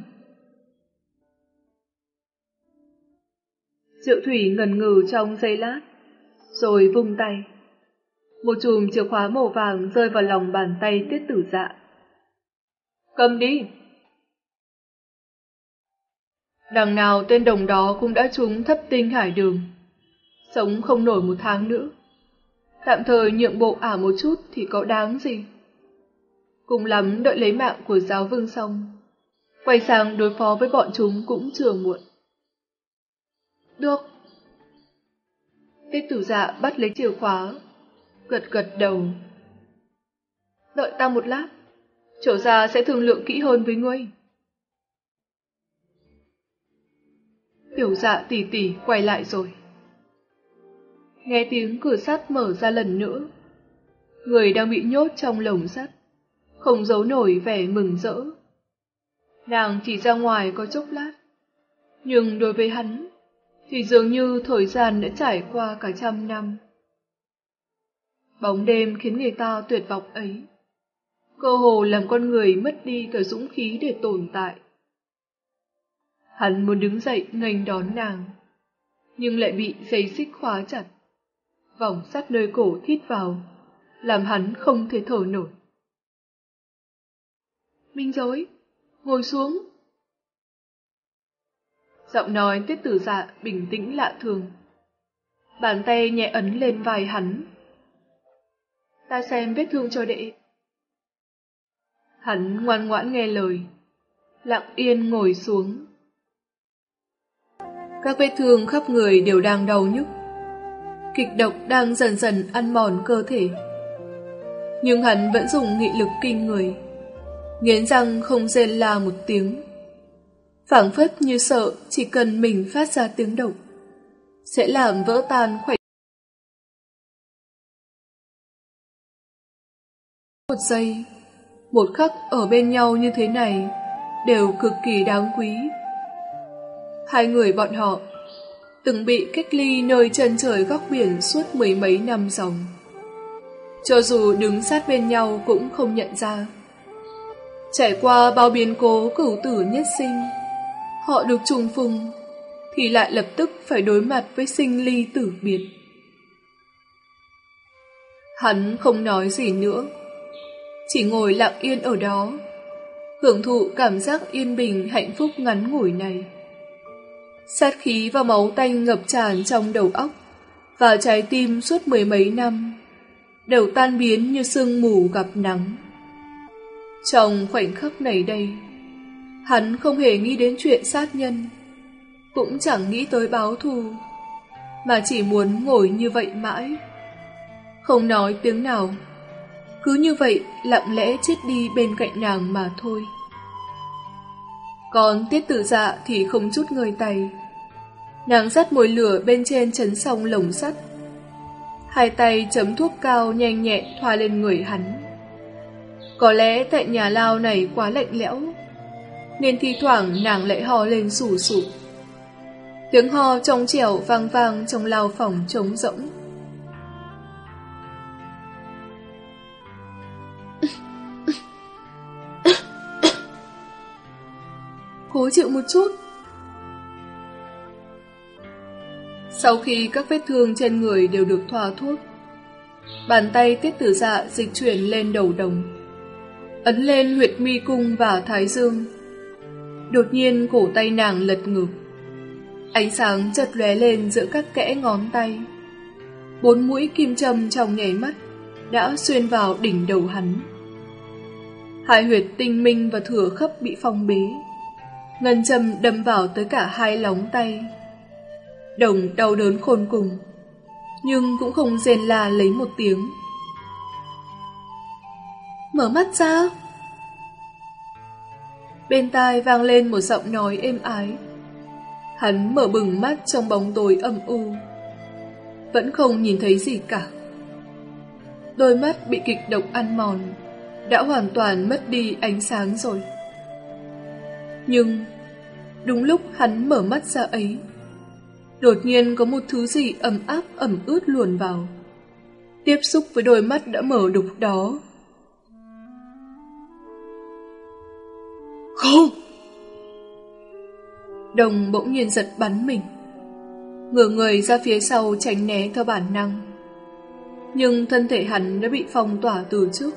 Diệu thủy ngần ngừ trong giây lát, rồi vung tay. Một chùm chìa khóa màu vàng rơi vào lòng bàn tay tiết tử dạ. Cầm đi! Đằng nào tên đồng đó cũng đã trúng thấp tinh hải đường. Sống không nổi một tháng nữa. Tạm thời nhượng bộ ả một chút thì có đáng gì. Cùng lắm đợi lấy mạng của giáo vương xong. Quay sang đối phó với bọn chúng cũng chưa muộn. Được. Tiết tử dạ bắt lấy chìa khóa, gật gật đầu. Đợi ta một lát, chỗ ra sẽ thương lượng kỹ hơn với ngươi. Tiểu dạ tỉ tỉ quay lại rồi. Nghe tiếng cửa sắt mở ra lần nữa. Người đang bị nhốt trong lồng sắt, không giấu nổi vẻ mừng rỡ. Nàng chỉ ra ngoài có chốc lát, nhưng đối với hắn thì dường như thời gian đã trải qua cả trăm năm. Bóng đêm khiến người ta tuyệt vọng ấy, cơ hồ làm con người mất đi cả dũng khí để tồn tại. Hắn muốn đứng dậy nghênh đón nàng, nhưng lại bị dây xích khóa chặt. Vòng sát nơi cổ thít vào, làm hắn không thể thở nổi. Minh dối, ngồi xuống. Giọng nói tiết tử dạ bình tĩnh lạ thường. Bàn tay nhẹ ấn lên vai hắn. Ta xem vết thương cho đệ. Hắn ngoan ngoãn nghe lời, lặng yên ngồi xuống. Các vết thương khắp người đều đang đau nhức. Kịch độc đang dần dần ăn mòn cơ thể. Nhưng hắn vẫn dùng nghị lực kinh người. Nghiến răng không rên la một tiếng. phảng phất như sợ chỉ cần mình phát ra tiếng động. Sẽ làm vỡ tan khoảnh Một giây, một khắc ở bên nhau như thế này đều cực kỳ đáng quý. Hai người bọn họ từng bị cách ly nơi chân trời góc biển suốt mười mấy năm dòng. Cho dù đứng sát bên nhau cũng không nhận ra. Trải qua bao biến cố cửu tử nhất sinh, họ được trùng phùng, thì lại lập tức phải đối mặt với sinh ly tử biệt. Hắn không nói gì nữa, chỉ ngồi lặng yên ở đó, hưởng thụ cảm giác yên bình hạnh phúc ngắn ngủi này. Sát khí và máu tanh ngập tràn trong đầu óc, Và trái tim suốt mười mấy năm Đều tan biến như sương mù gặp nắng. Trong khoảnh khắc này đây Hắn không hề nghĩ đến chuyện sát nhân Cũng chẳng nghĩ tới báo thù Mà chỉ muốn ngồi như vậy mãi. Không nói tiếng nào Cứ như vậy lặng lẽ chết đi bên cạnh nàng mà thôi. Còn tiết tử dạ thì không chút ngơi tay. Nàng dắt mồi lửa bên trên chấn song lồng sắt. Hai tay chấm thuốc cao nhanh nhẹ thoa lên người hắn. Có lẽ tại nhà lao này quá lạnh lẽo, Nên thi thoảng nàng lại ho lên sủ sụ. Tiếng ho trong trẻo vang vang trong lao phòng trống rỗng. Cố chịu một chút. Sau khi các vết thương trên người đều được thoa thuốc, bàn tay tiết tử dạ dịch chuyển lên đầu đồng, ấn lên huyệt mi cung và thái dương. Đột nhiên cổ tay nàng lật ngược, ánh sáng chợt lóe lên giữa các kẽ ngón tay. Bốn mũi kim châm trong nhảy mắt đã xuyên vào đỉnh đầu hắn. Hai huyệt tinh minh và thừa khớp bị phong bế. Ngân châm đâm vào tới cả hai lóng tay. Đồng đau đớn khôn cùng, nhưng cũng không rên la lấy một tiếng. Mở mắt ra! Bên tai vang lên một giọng nói êm ái. Hắn mở bừng mắt trong bóng tối âm u. Vẫn không nhìn thấy gì cả. Đôi mắt bị kịch độc ăn mòn, đã hoàn toàn mất đi ánh sáng rồi. Nhưng, đúng lúc hắn mở mắt ra ấy, Đột nhiên có một thứ gì ẩm áp ẩm ướt luồn vào. Tiếp xúc với đôi mắt đã mở đục đó. Không! Đồng bỗng nhiên giật bắn mình. Ngửa người ra phía sau tránh né theo bản năng. Nhưng thân thể hắn đã bị phong tỏa từ trước.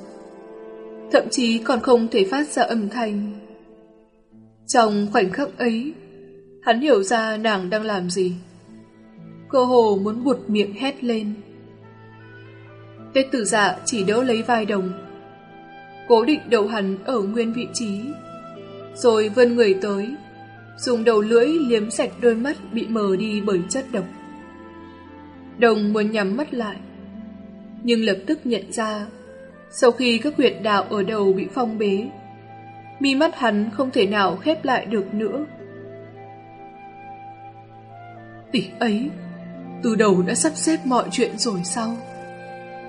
Thậm chí còn không thể phát ra âm thanh. Trong khoảnh khắc ấy, hắn hiểu ra nàng đang làm gì cơ hồ muốn buột miệng hét lên. Tết tử giả chỉ đỡ lấy vai đồng, cố định đầu hắn ở nguyên vị trí, rồi vươn người tới, dùng đầu lưỡi liếm sạch đôi mắt bị mờ đi bởi chất độc. Đồng muốn nhắm mắt lại, nhưng lập tức nhận ra, sau khi các huyệt đạo ở đầu bị phong bế, mi mắt hắn không thể nào khép lại được nữa. Tỷ ấy từ đầu đã sắp xếp mọi chuyện rồi sao?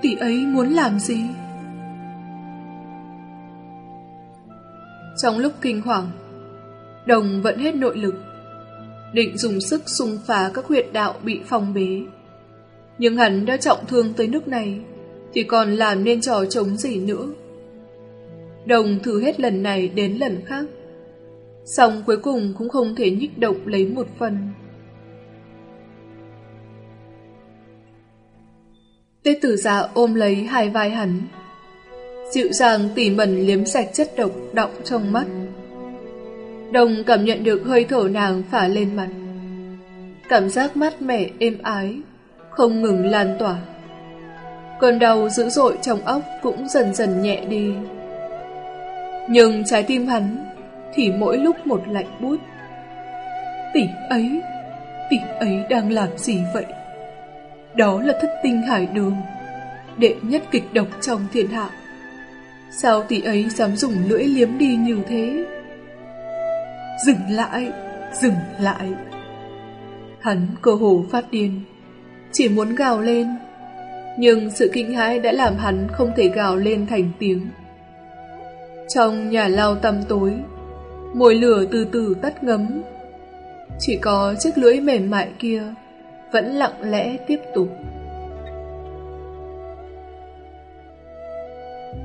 Tỷ ấy muốn làm gì? Trong lúc kinh hoàng, Đồng vẫn hết nội lực, định dùng sức xung phá các huyệt đạo bị phong bế. Nhưng hắn đã trọng thương tới nước này, thì còn làm nên trò chống gì nữa. Đồng thử hết lần này đến lần khác, xong cuối cùng cũng không thể nhích động lấy một phần. Tết tử già ôm lấy hai vai hắn. Dịu dàng tỉ mẩn liếm sạch chất độc đọng trong mắt. Đồng cảm nhận được hơi thở nàng phả lên mặt. Cảm giác mát mẻ êm ái, không ngừng lan tỏa. Cơn đau dữ dội trong óc cũng dần dần nhẹ đi. Nhưng trái tim hắn thì mỗi lúc một lạnh bút. Tỷ ấy, tỷ ấy đang làm gì vậy? Đó là thất tinh hải đường, Đệ nhất kịch độc trong thiên hạ. Sao tỷ ấy dám dùng lưỡi liếm đi như thế? Dừng lại Dừng lại. Hắn cơ hồ phát điên, Chỉ muốn gào lên. Nhưng sự kinh hãi đã làm hắn không thể gào lên thành tiếng. Trong nhà lao tăm tối, Mồi lửa từ từ tắt ngấm. Chỉ có chiếc lưỡi mềm mại kia vẫn lặng lẽ tiếp tục.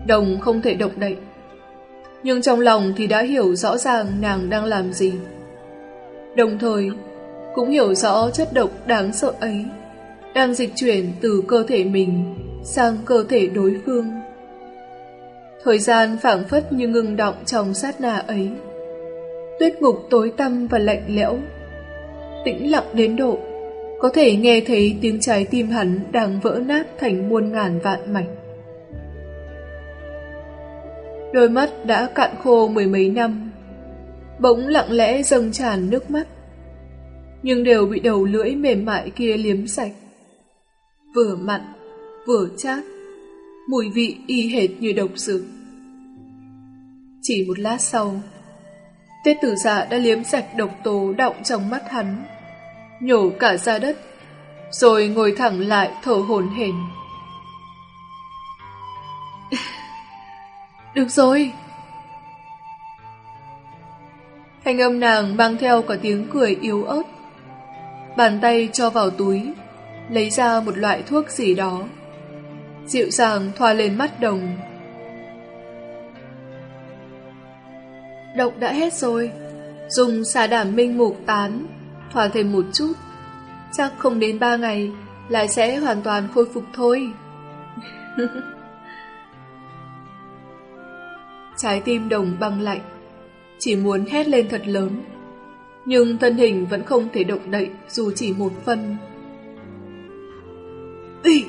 Đồng không thể động đậy, nhưng trong lòng thì đã hiểu rõ ràng nàng đang làm gì. Đồng thời, cũng hiểu rõ chất độc đáng sợ ấy đang dịch chuyển từ cơ thể mình sang cơ thể đối phương. Thời gian phảng phất như ngừng động trong sát na ấy. Tuyết ngục tối tăm và lạnh lẽo, tĩnh lặng đến độ có thể nghe thấy tiếng trái tim hắn đang vỡ nát thành muôn ngàn vạn mảnh. Đôi mắt đã cạn khô mười mấy năm, bỗng lặng lẽ dâng tràn nước mắt, nhưng đều bị đầu lưỡi mềm mại kia liếm sạch. Vừa mặn, vừa chát, mùi vị y hệt như độc dược. Chỉ một lát sau, Tết tử dạ đã liếm sạch độc tố đọng trong mắt hắn, nhổ cả ra đất, rồi ngồi thẳng lại thở hổn hển. Được rồi. Thanh âm nàng mang theo cả tiếng cười yếu ớt. Bàn tay cho vào túi, lấy ra một loại thuốc gì đó. Dịu dàng thoa lên mắt đồng. Độc đã hết rồi, dùng xà đảm minh mục tán, Hòa thêm một chút. Chắc không đến ba ngày, lại sẽ hoàn toàn khôi phục thôi. Trái tim đồng băng lạnh, chỉ muốn hét lên thật lớn. Nhưng thân hình vẫn không thể động đậy dù chỉ một phân. Ý!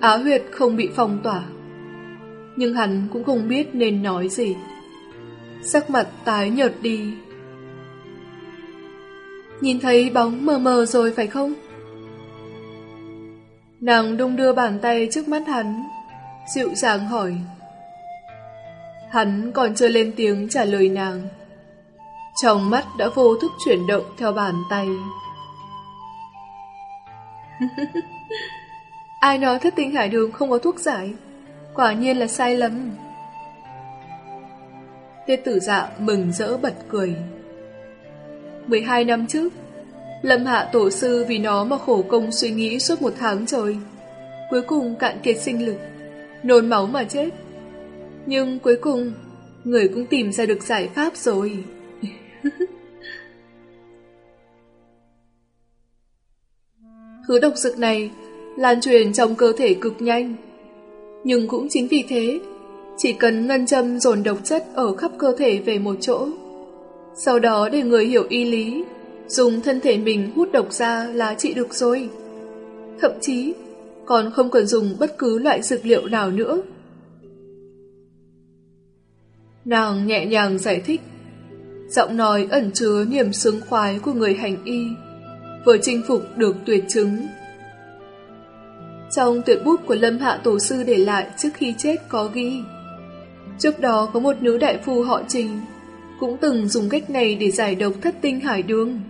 Á huyệt không bị phong tỏa, nhưng hắn cũng không biết nên nói gì. Sắc mặt tái nhợt đi. Nhìn thấy bóng mờ mờ rồi phải không? Nàng đung đưa bàn tay trước mắt hắn, dịu dàng hỏi. Hắn còn chưa lên tiếng trả lời nàng. Trong mắt đã vô thức chuyển động theo bàn tay. Ai nói thất tinh hải đường không có thuốc giải? Quả nhiên là sai lầm. Tiết tử dạ mừng rỡ bật cười. 12 năm trước, Lâm Hạ Tổ Sư vì nó mà khổ công suy nghĩ suốt một tháng trời. Cuối cùng cạn kiệt sinh lực, nôn máu mà chết. Nhưng cuối cùng, người cũng tìm ra được giải pháp rồi. Thứ độc dược này lan truyền trong cơ thể cực nhanh. Nhưng cũng chính vì thế, chỉ cần ngân châm dồn độc chất ở khắp cơ thể về một chỗ. Sau đó để người hiểu y lý, dùng thân thể mình hút độc ra là trị được rồi. Thậm chí, còn không cần dùng bất cứ loại dược liệu nào nữa. Nàng nhẹ nhàng giải thích, giọng nói ẩn chứa niềm sướng khoái của người hành y, vừa chinh phục được tuyệt chứng. Trong tuyệt bút của Lâm Hạ Tổ Sư để lại trước khi chết có ghi, trước đó có một nữ đại phu họ Trình, cũng từng dùng cách này để giải độc thất tinh hải đường.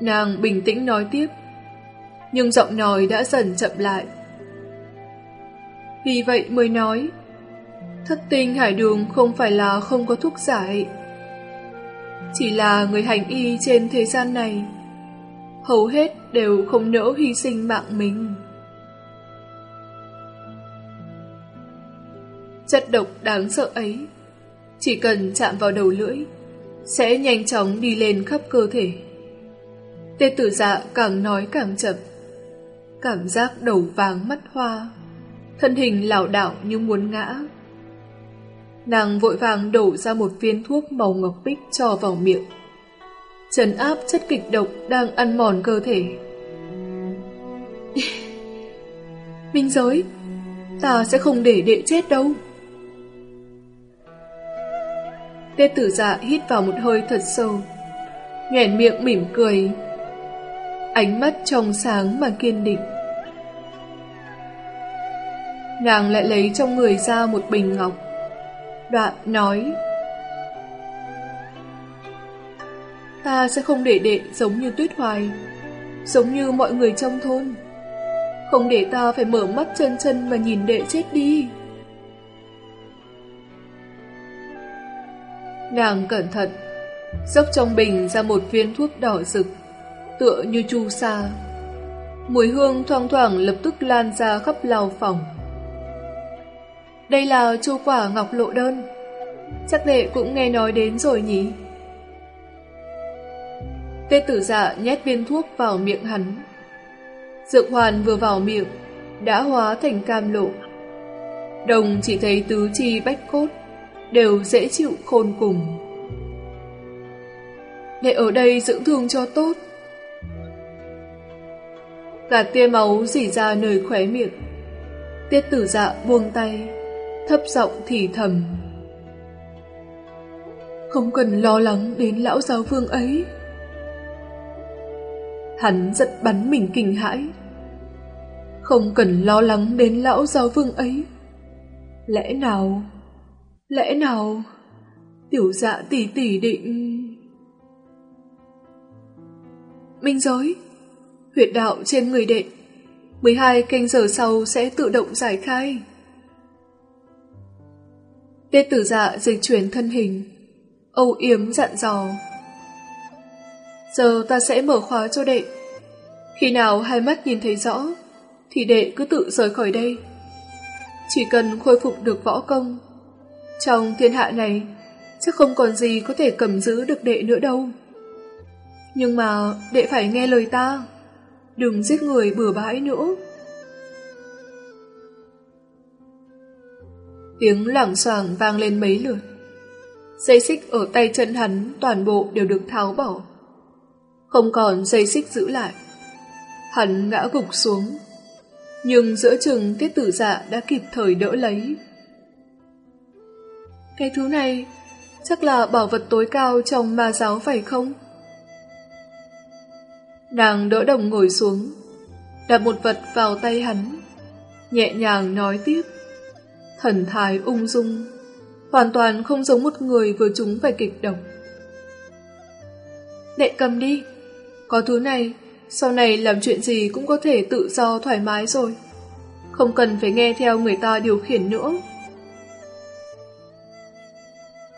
Nàng bình tĩnh nói tiếp, nhưng giọng nói đã dần chậm lại. Vì vậy mới nói, thất tinh hải đường không phải là không có thuốc giải. Chỉ là người hành y trên thế gian này, hầu hết đều không nỡ hy sinh mạng mình. Chất độc đáng sợ ấy, chỉ cần chạm vào đầu lưỡi, sẽ nhanh chóng đi lên khắp cơ thể. Tê tử dạ càng nói càng chậm, cảm giác đầu vàng mắt hoa thân hình lảo đảo như muốn ngã. Nàng vội vàng đổ ra một viên thuốc màu ngọc bích cho vào miệng. Trấn áp chất kịch độc đang ăn mòn cơ thể. Minh giới, ta sẽ không để đệ chết đâu. Tê tử dạ hít vào một hơi thật sâu, nhoẻn miệng mỉm cười. Ánh mắt trong sáng mà kiên định. Nàng lại lấy trong người ra một bình ngọc Đoạn nói Ta sẽ không để đệ giống như tuyết hoài Giống như mọi người trong thôn Không để ta phải mở mắt chân chân mà nhìn đệ chết đi Nàng cẩn thận Dốc trong bình ra một viên thuốc đỏ rực Tựa như chu sa Mùi hương thoang thoảng lập tức lan ra khắp lao phòng đây là chu quả ngọc lộ đơn. Chắc đệ cũng nghe nói đến rồi nhỉ? Tê tử dạ nhét viên thuốc vào miệng hắn. Dược hoàn vừa vào miệng, đã hóa thành cam lộ. Đồng chỉ thấy tứ chi bách cốt, đều dễ chịu khôn cùng. Để ở đây dưỡng thương cho tốt. Cả tia máu dỉ ra nơi khóe miệng. Tiết tử dạ buông tay, thấp giọng thì thầm. Không cần lo lắng đến lão giáo vương ấy. Hắn giật bắn mình kinh hãi. Không cần lo lắng đến lão giáo vương ấy. Lẽ nào... Lẽ nào... Tiểu dạ tỷ tỷ định... Minh giới, Huyệt đạo trên người đệ 12 canh giờ sau sẽ tự động giải khai. Tết tử dạ dịch chuyển thân hình, Âu yếm dặn dò. Giờ ta sẽ mở khóa cho đệ. Khi nào hai mắt nhìn thấy rõ, Thì đệ cứ tự rời khỏi đây. Chỉ cần khôi phục được võ công trong thiên hạ này, Chắc không còn gì có thể cầm giữ được đệ nữa đâu. Nhưng mà đệ phải nghe lời ta, Đừng giết người bừa bãi nữa. Tiếng lảng xoảng vang lên mấy lượt. Dây xích ở tay chân hắn toàn bộ đều được tháo bỏ. Không còn dây xích giữ lại. Hắn ngã gục xuống. Nhưng giữa chừng tiết tử dạ đã kịp thời đỡ lấy. Cái thứ này chắc là bảo vật tối cao trong ma giáo phải không? Nàng đỡ đồng ngồi xuống, đặt một vật vào tay hắn, nhẹ nhàng nói tiếp. Thần thái ung dung, hoàn toàn không giống một người vừa trúng phải kịch độc. Đệ cầm đi, có thứ này, sau này làm chuyện gì cũng có thể tự do thoải mái rồi. Không cần phải nghe theo người ta điều khiển nữa.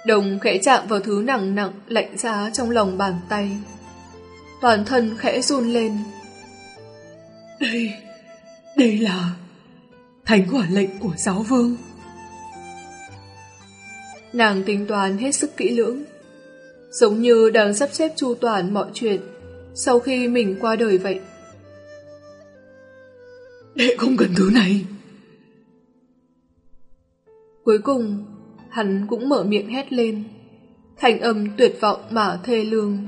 Đồng khẽ chạm vào thứ nặng nặng lạnh giá trong lòng bàn tay. Toàn thân khẽ run lên. Đây, đây là thánh hỏa lệnh của giáo vương. Nàng tính toán hết sức kỹ lưỡng, giống như đang sắp xếp chu toàn mọi chuyện sau khi mình qua đời vậy. Đệ không cần thứ này. Cuối cùng, hắn cũng mở miệng hét lên, thành âm tuyệt vọng mà thê lương.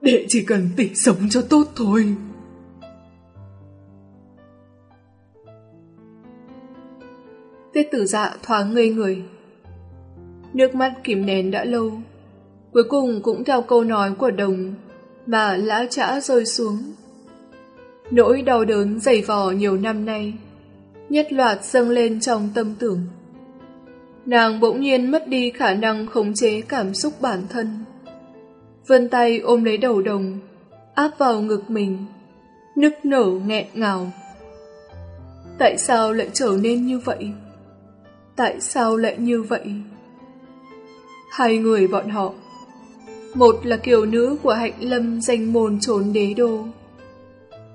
Đệ chỉ cần tỷ sống cho tốt thôi. Tiết tử dạ thoáng ngây người. Nước mắt kìm nén đã lâu, cuối cùng cũng theo câu nói của đồng mà lã trã rơi xuống. Nỗi đau đớn dày vò nhiều năm nay, nhất loạt dâng lên trong tâm tưởng. Nàng bỗng nhiên mất đi khả năng khống chế cảm xúc bản thân. Vươn tay ôm lấy đầu đồng, áp vào ngực mình, nức nở nghẹn ngào. Tại sao lại trở nên như vậy? Tại sao lại như vậy? Hai người bọn họ Một là kiều nữ của hạnh lâm danh môn trốn đế đô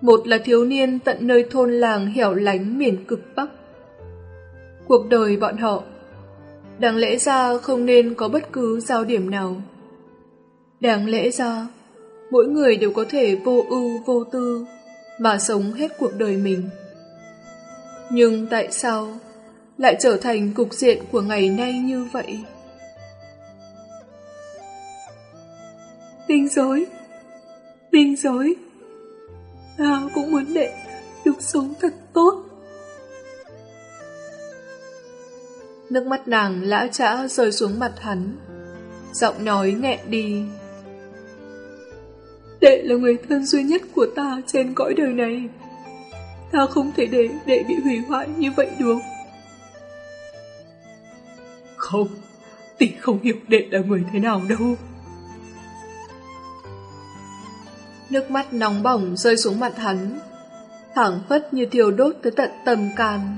Một là thiếu niên tận nơi thôn làng hẻo lánh miền cực Bắc Cuộc đời bọn họ Đáng lẽ ra không nên có bất cứ giao điểm nào Đáng lẽ ra Mỗi người đều có thể vô ưu vô tư Mà sống hết cuộc đời mình Nhưng tại sao lại trở thành cục diện của ngày nay như vậy. Tinh dối, tinh dối, ta cũng muốn đệ được sống thật tốt. Nước mắt nàng lã trã rơi xuống mặt hắn, giọng nói nghẹn đi. Đệ là người thân duy nhất của ta trên cõi đời này. Ta không thể để đệ bị hủy hoại như vậy được. Không, tỷ không hiểu đệ là người thế nào đâu. Nước mắt nóng bỏng rơi xuống mặt hắn, phảng phất như thiêu đốt tới tận tâm can.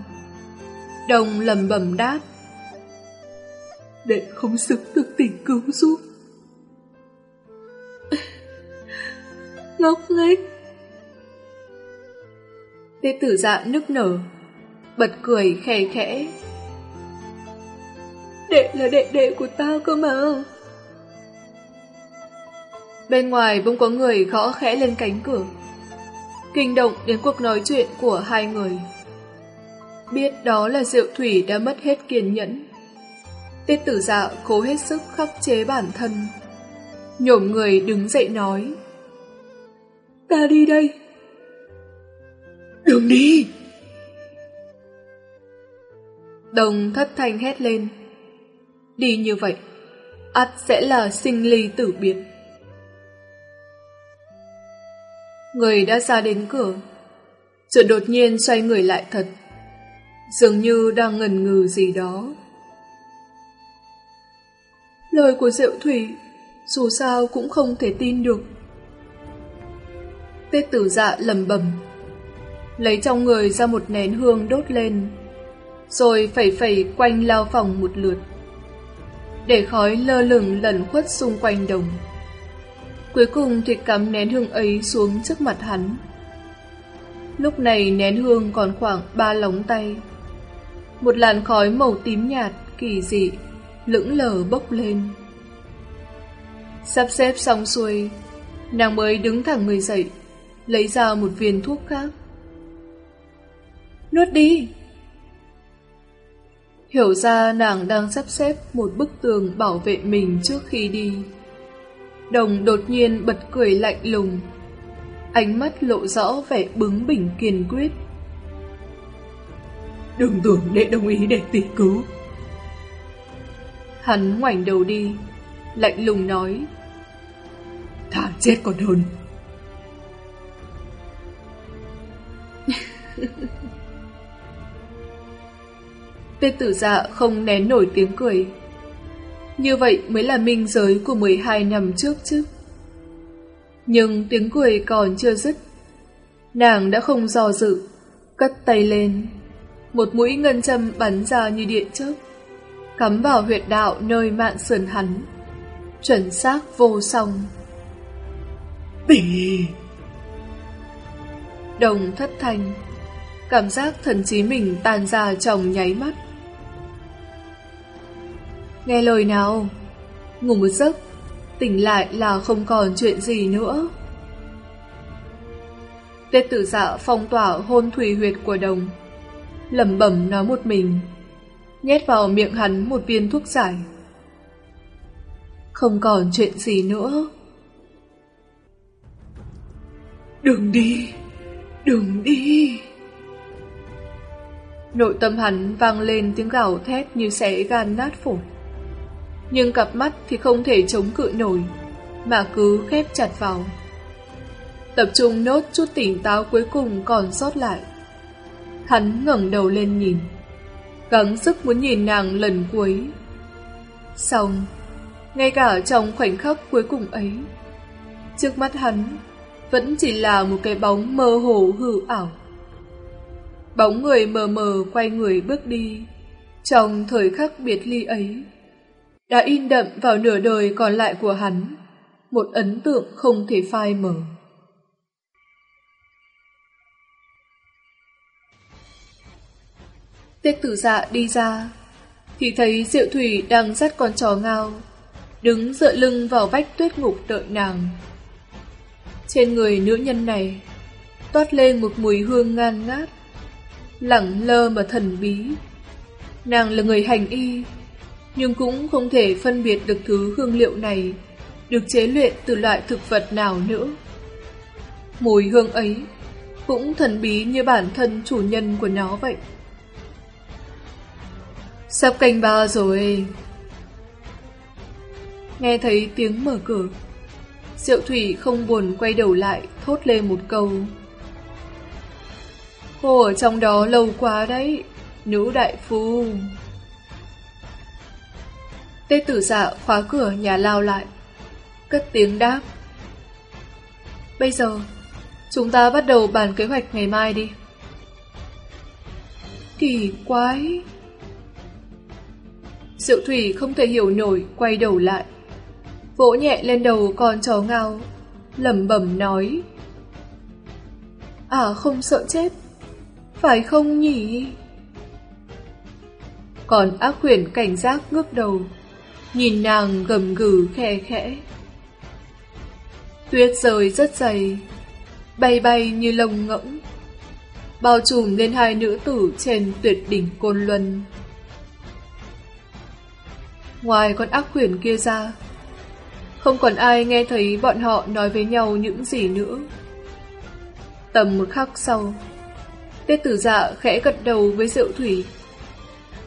Đồng lầm bầm đáp. Đệ không xứng được tình cứu giúp. Ngốc nghếch. Tê tử dạ nức nở, bật cười khẽ khẽ. Đệ là đệ đệ của tao cơ mà. Bên ngoài bỗng có người gõ khẽ lên cánh cửa. Kinh động đến cuộc nói chuyện của hai người. Biết đó là Diệu Thủy đã mất hết kiên nhẫn. Tiết tử dạ cố hết sức khắc chế bản thân. Nhổm người đứng dậy nói. Ta đi đây. Đừng đi! Đồng thất thanh hét lên. Đi như vậy, ắt sẽ là sinh ly tử biệt. Người đã ra đến cửa, rồi đột nhiên xoay người lại thật, dường như đang ngần ngừ gì đó. Lời của Diệu Thủy dù sao cũng không thể tin được. Tết tử dạ lầm bầm, lấy trong người ra một nén hương đốt lên, rồi phẩy phẩy quanh lao phòng một lượt, để khói lơ lửng lẩn khuất xung quanh đồng. Cuối cùng thì cắm nén hương ấy xuống trước mặt hắn. Lúc này nén hương còn khoảng ba lóng tay. Một làn khói màu tím nhạt, kỳ dị, lững lờ bốc lên. Sắp xếp xong xuôi, nàng mới đứng thẳng người dậy, lấy ra một viên thuốc khác. Nuốt đi! Hiểu ra nàng đang sắp xếp một bức tường bảo vệ mình trước khi đi. Đồng đột nhiên bật cười lạnh lùng, ánh mắt lộ rõ vẻ bướng bỉnh kiên quyết. Đừng tưởng đệ đồng ý để tỷ cứu. Hắn ngoảnh đầu đi, lạnh lùng nói. Thả chết còn hơn. Tê tử dạ không nén nổi tiếng cười. Như vậy mới là minh giới của 12 năm trước chứ. Nhưng tiếng cười còn chưa dứt. Nàng đã không do dự, cất tay lên. Một mũi ngân châm bắn ra như điện chớp, cắm vào huyệt đạo nơi mạn sườn hắn. Chuẩn xác vô song. Tỷ! Đồng thất thanh, cảm giác thần trí mình tan ra trong nháy mắt. Nghe lời nào, ngủ một giấc, tỉnh lại là không còn chuyện gì nữa. Tết tử dạ phong tỏa hôn thủy huyệt của đồng, lẩm bẩm nói một mình, nhét vào miệng hắn một viên thuốc giải. Không còn chuyện gì nữa. Đừng đi, đừng đi. Nội tâm hắn vang lên tiếng gào thét như xé gan nát phổi nhưng cặp mắt thì không thể chống cự nổi, mà cứ khép chặt vào. Tập trung nốt chút tỉnh táo cuối cùng còn sót lại. Hắn ngẩng đầu lên nhìn, gắng sức muốn nhìn nàng lần cuối. Xong, ngay cả trong khoảnh khắc cuối cùng ấy, trước mắt hắn vẫn chỉ là một cái bóng mơ hồ hư ảo. Bóng người mờ mờ quay người bước đi, trong thời khắc biệt ly ấy đã in đậm vào nửa đời còn lại của hắn, một ấn tượng không thể phai mờ. Tiết tử dạ đi ra, thì thấy Diệu Thủy đang dắt con chó ngao, đứng dựa lưng vào vách tuyết ngục đợi nàng. Trên người nữ nhân này, toát lên một mùi hương ngan ngát, lẳng lơ mà thần bí. Nàng là người hành y, nhưng cũng không thể phân biệt được thứ hương liệu này được chế luyện từ loại thực vật nào nữa. Mùi hương ấy cũng thần bí như bản thân chủ nhân của nó vậy. Sắp canh ba rồi. Nghe thấy tiếng mở cửa, Diệu Thủy không buồn quay đầu lại thốt lên một câu. Cô ở trong đó lâu quá đấy, nữ đại phu. Tê tử dạ khóa cửa nhà lao lại, cất tiếng đáp. Bây giờ, chúng ta bắt đầu bàn kế hoạch ngày mai đi. Kỳ quái! Diệu Thủy không thể hiểu nổi, quay đầu lại. Vỗ nhẹ lên đầu con chó ngao, lẩm bẩm nói. À không sợ chết, phải không nhỉ? Còn ác khuyển cảnh giác ngước đầu, nhìn nàng gầm gừ khe khẽ. Tuyết rơi rất dày, bay bay như lông ngỗng, bao trùm lên hai nữ tử trên tuyệt đỉnh côn luân. Ngoài con ác quyển kia ra, Không còn ai nghe thấy bọn họ nói với nhau những gì nữa. Tầm một khắc sau, Tết tử dạ khẽ gật đầu với Diệu Thủy.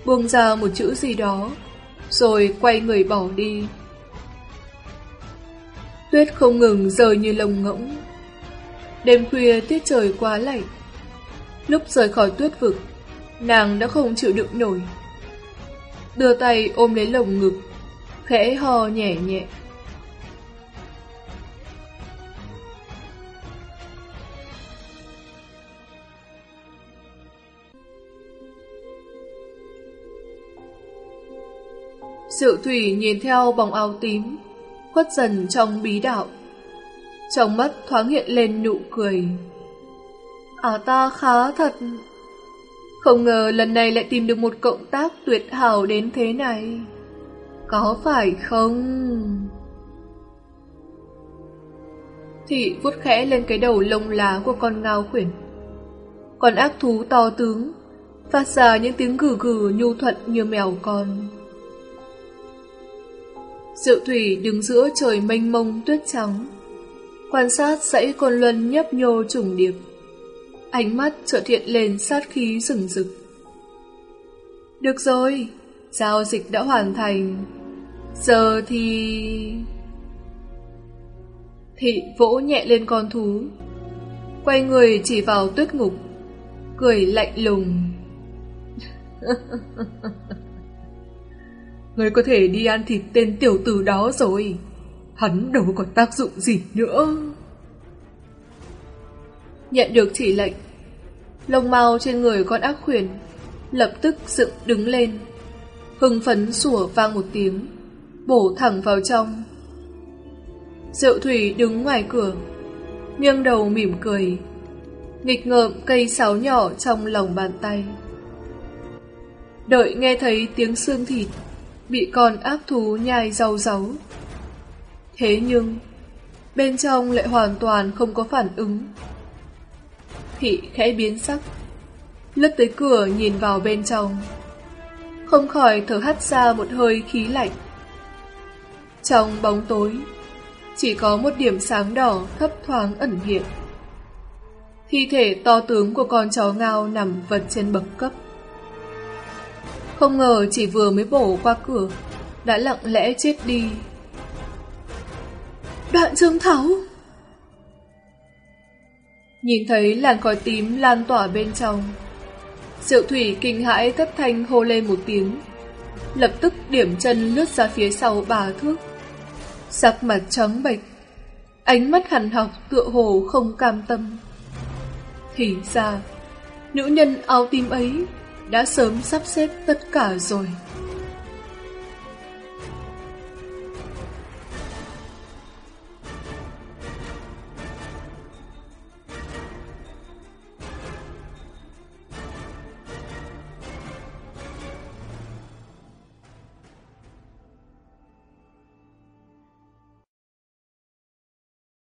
Buông ra một chữ gì đó, rồi quay người bỏ đi. Tuyết không ngừng rời như lồng ngỗng. Đêm khuya tiết trời quá lạnh. Lúc rời khỏi tuyết vực, nàng đã không chịu đựng nổi. Đưa tay ôm lấy lồng ngực, khẽ hò nhẹ nhẹ. Sự thủy nhìn theo bóng áo tím, khuất dần trong bí đạo. Trong mắt thoáng hiện lên nụ cười. À ta khá thật. Không ngờ lần này lại tìm được một cộng tác tuyệt hảo đến thế này. Có phải không? Thị vuốt khẽ lên cái đầu lông lá của con ngao khuyển. Con ác thú to tướng, phát ra những tiếng gừ gừ nhu thuận như mèo con. Diệu thủy đứng giữa trời mênh mông tuyết trắng, quan sát dãy con luân nhấp nhô trùng điệp. Ánh mắt chợt hiện lên sát khí rừng rực. Được rồi, giao dịch đã hoàn thành. Giờ thì... Thị vỗ nhẹ lên con thú, quay người chỉ vào tuyết ngục, cười lạnh lùng. Người có thể đi ăn thịt tên tiểu tử đó rồi. Hắn đâu có tác dụng gì nữa. Nhận được chỉ lệnh, lông mau trên người con ác khuyển lập tức dựng đứng lên, hưng phấn sủa vang một tiếng, bổ thẳng vào trong. Diệu Thủy đứng ngoài cửa, nghiêng đầu mỉm cười, nghịch ngợm cây sáo nhỏ trong lòng bàn tay. Đợi nghe thấy tiếng xương thịt, bị con ác thú nhai rau ráu. Thế nhưng, bên trong lại hoàn toàn không có phản ứng. Thị khẽ biến sắc, lướt tới cửa nhìn vào bên trong. Không khỏi thở hắt ra một hơi khí lạnh. Trong bóng tối, chỉ có một điểm sáng đỏ thấp thoáng ẩn hiện. Thi thể to tướng của con chó ngao nằm vật trên bậc cấp. Không ngờ chỉ vừa mới bổ qua cửa Đã lặng lẽ chết đi Đoạn dương tháo Nhìn thấy làn khói tím lan tỏa bên trong. Diệu thủy kinh hãi thất thanh hô lên một tiếng. Lập tức điểm chân lướt ra phía sau bà thước. Sắc mặt trắng bệch. Ánh mắt hằn học tựa hồ không cam tâm. Thì ra, Nữ nhân áo tím ấy đã sớm sắp xếp tất cả rồi.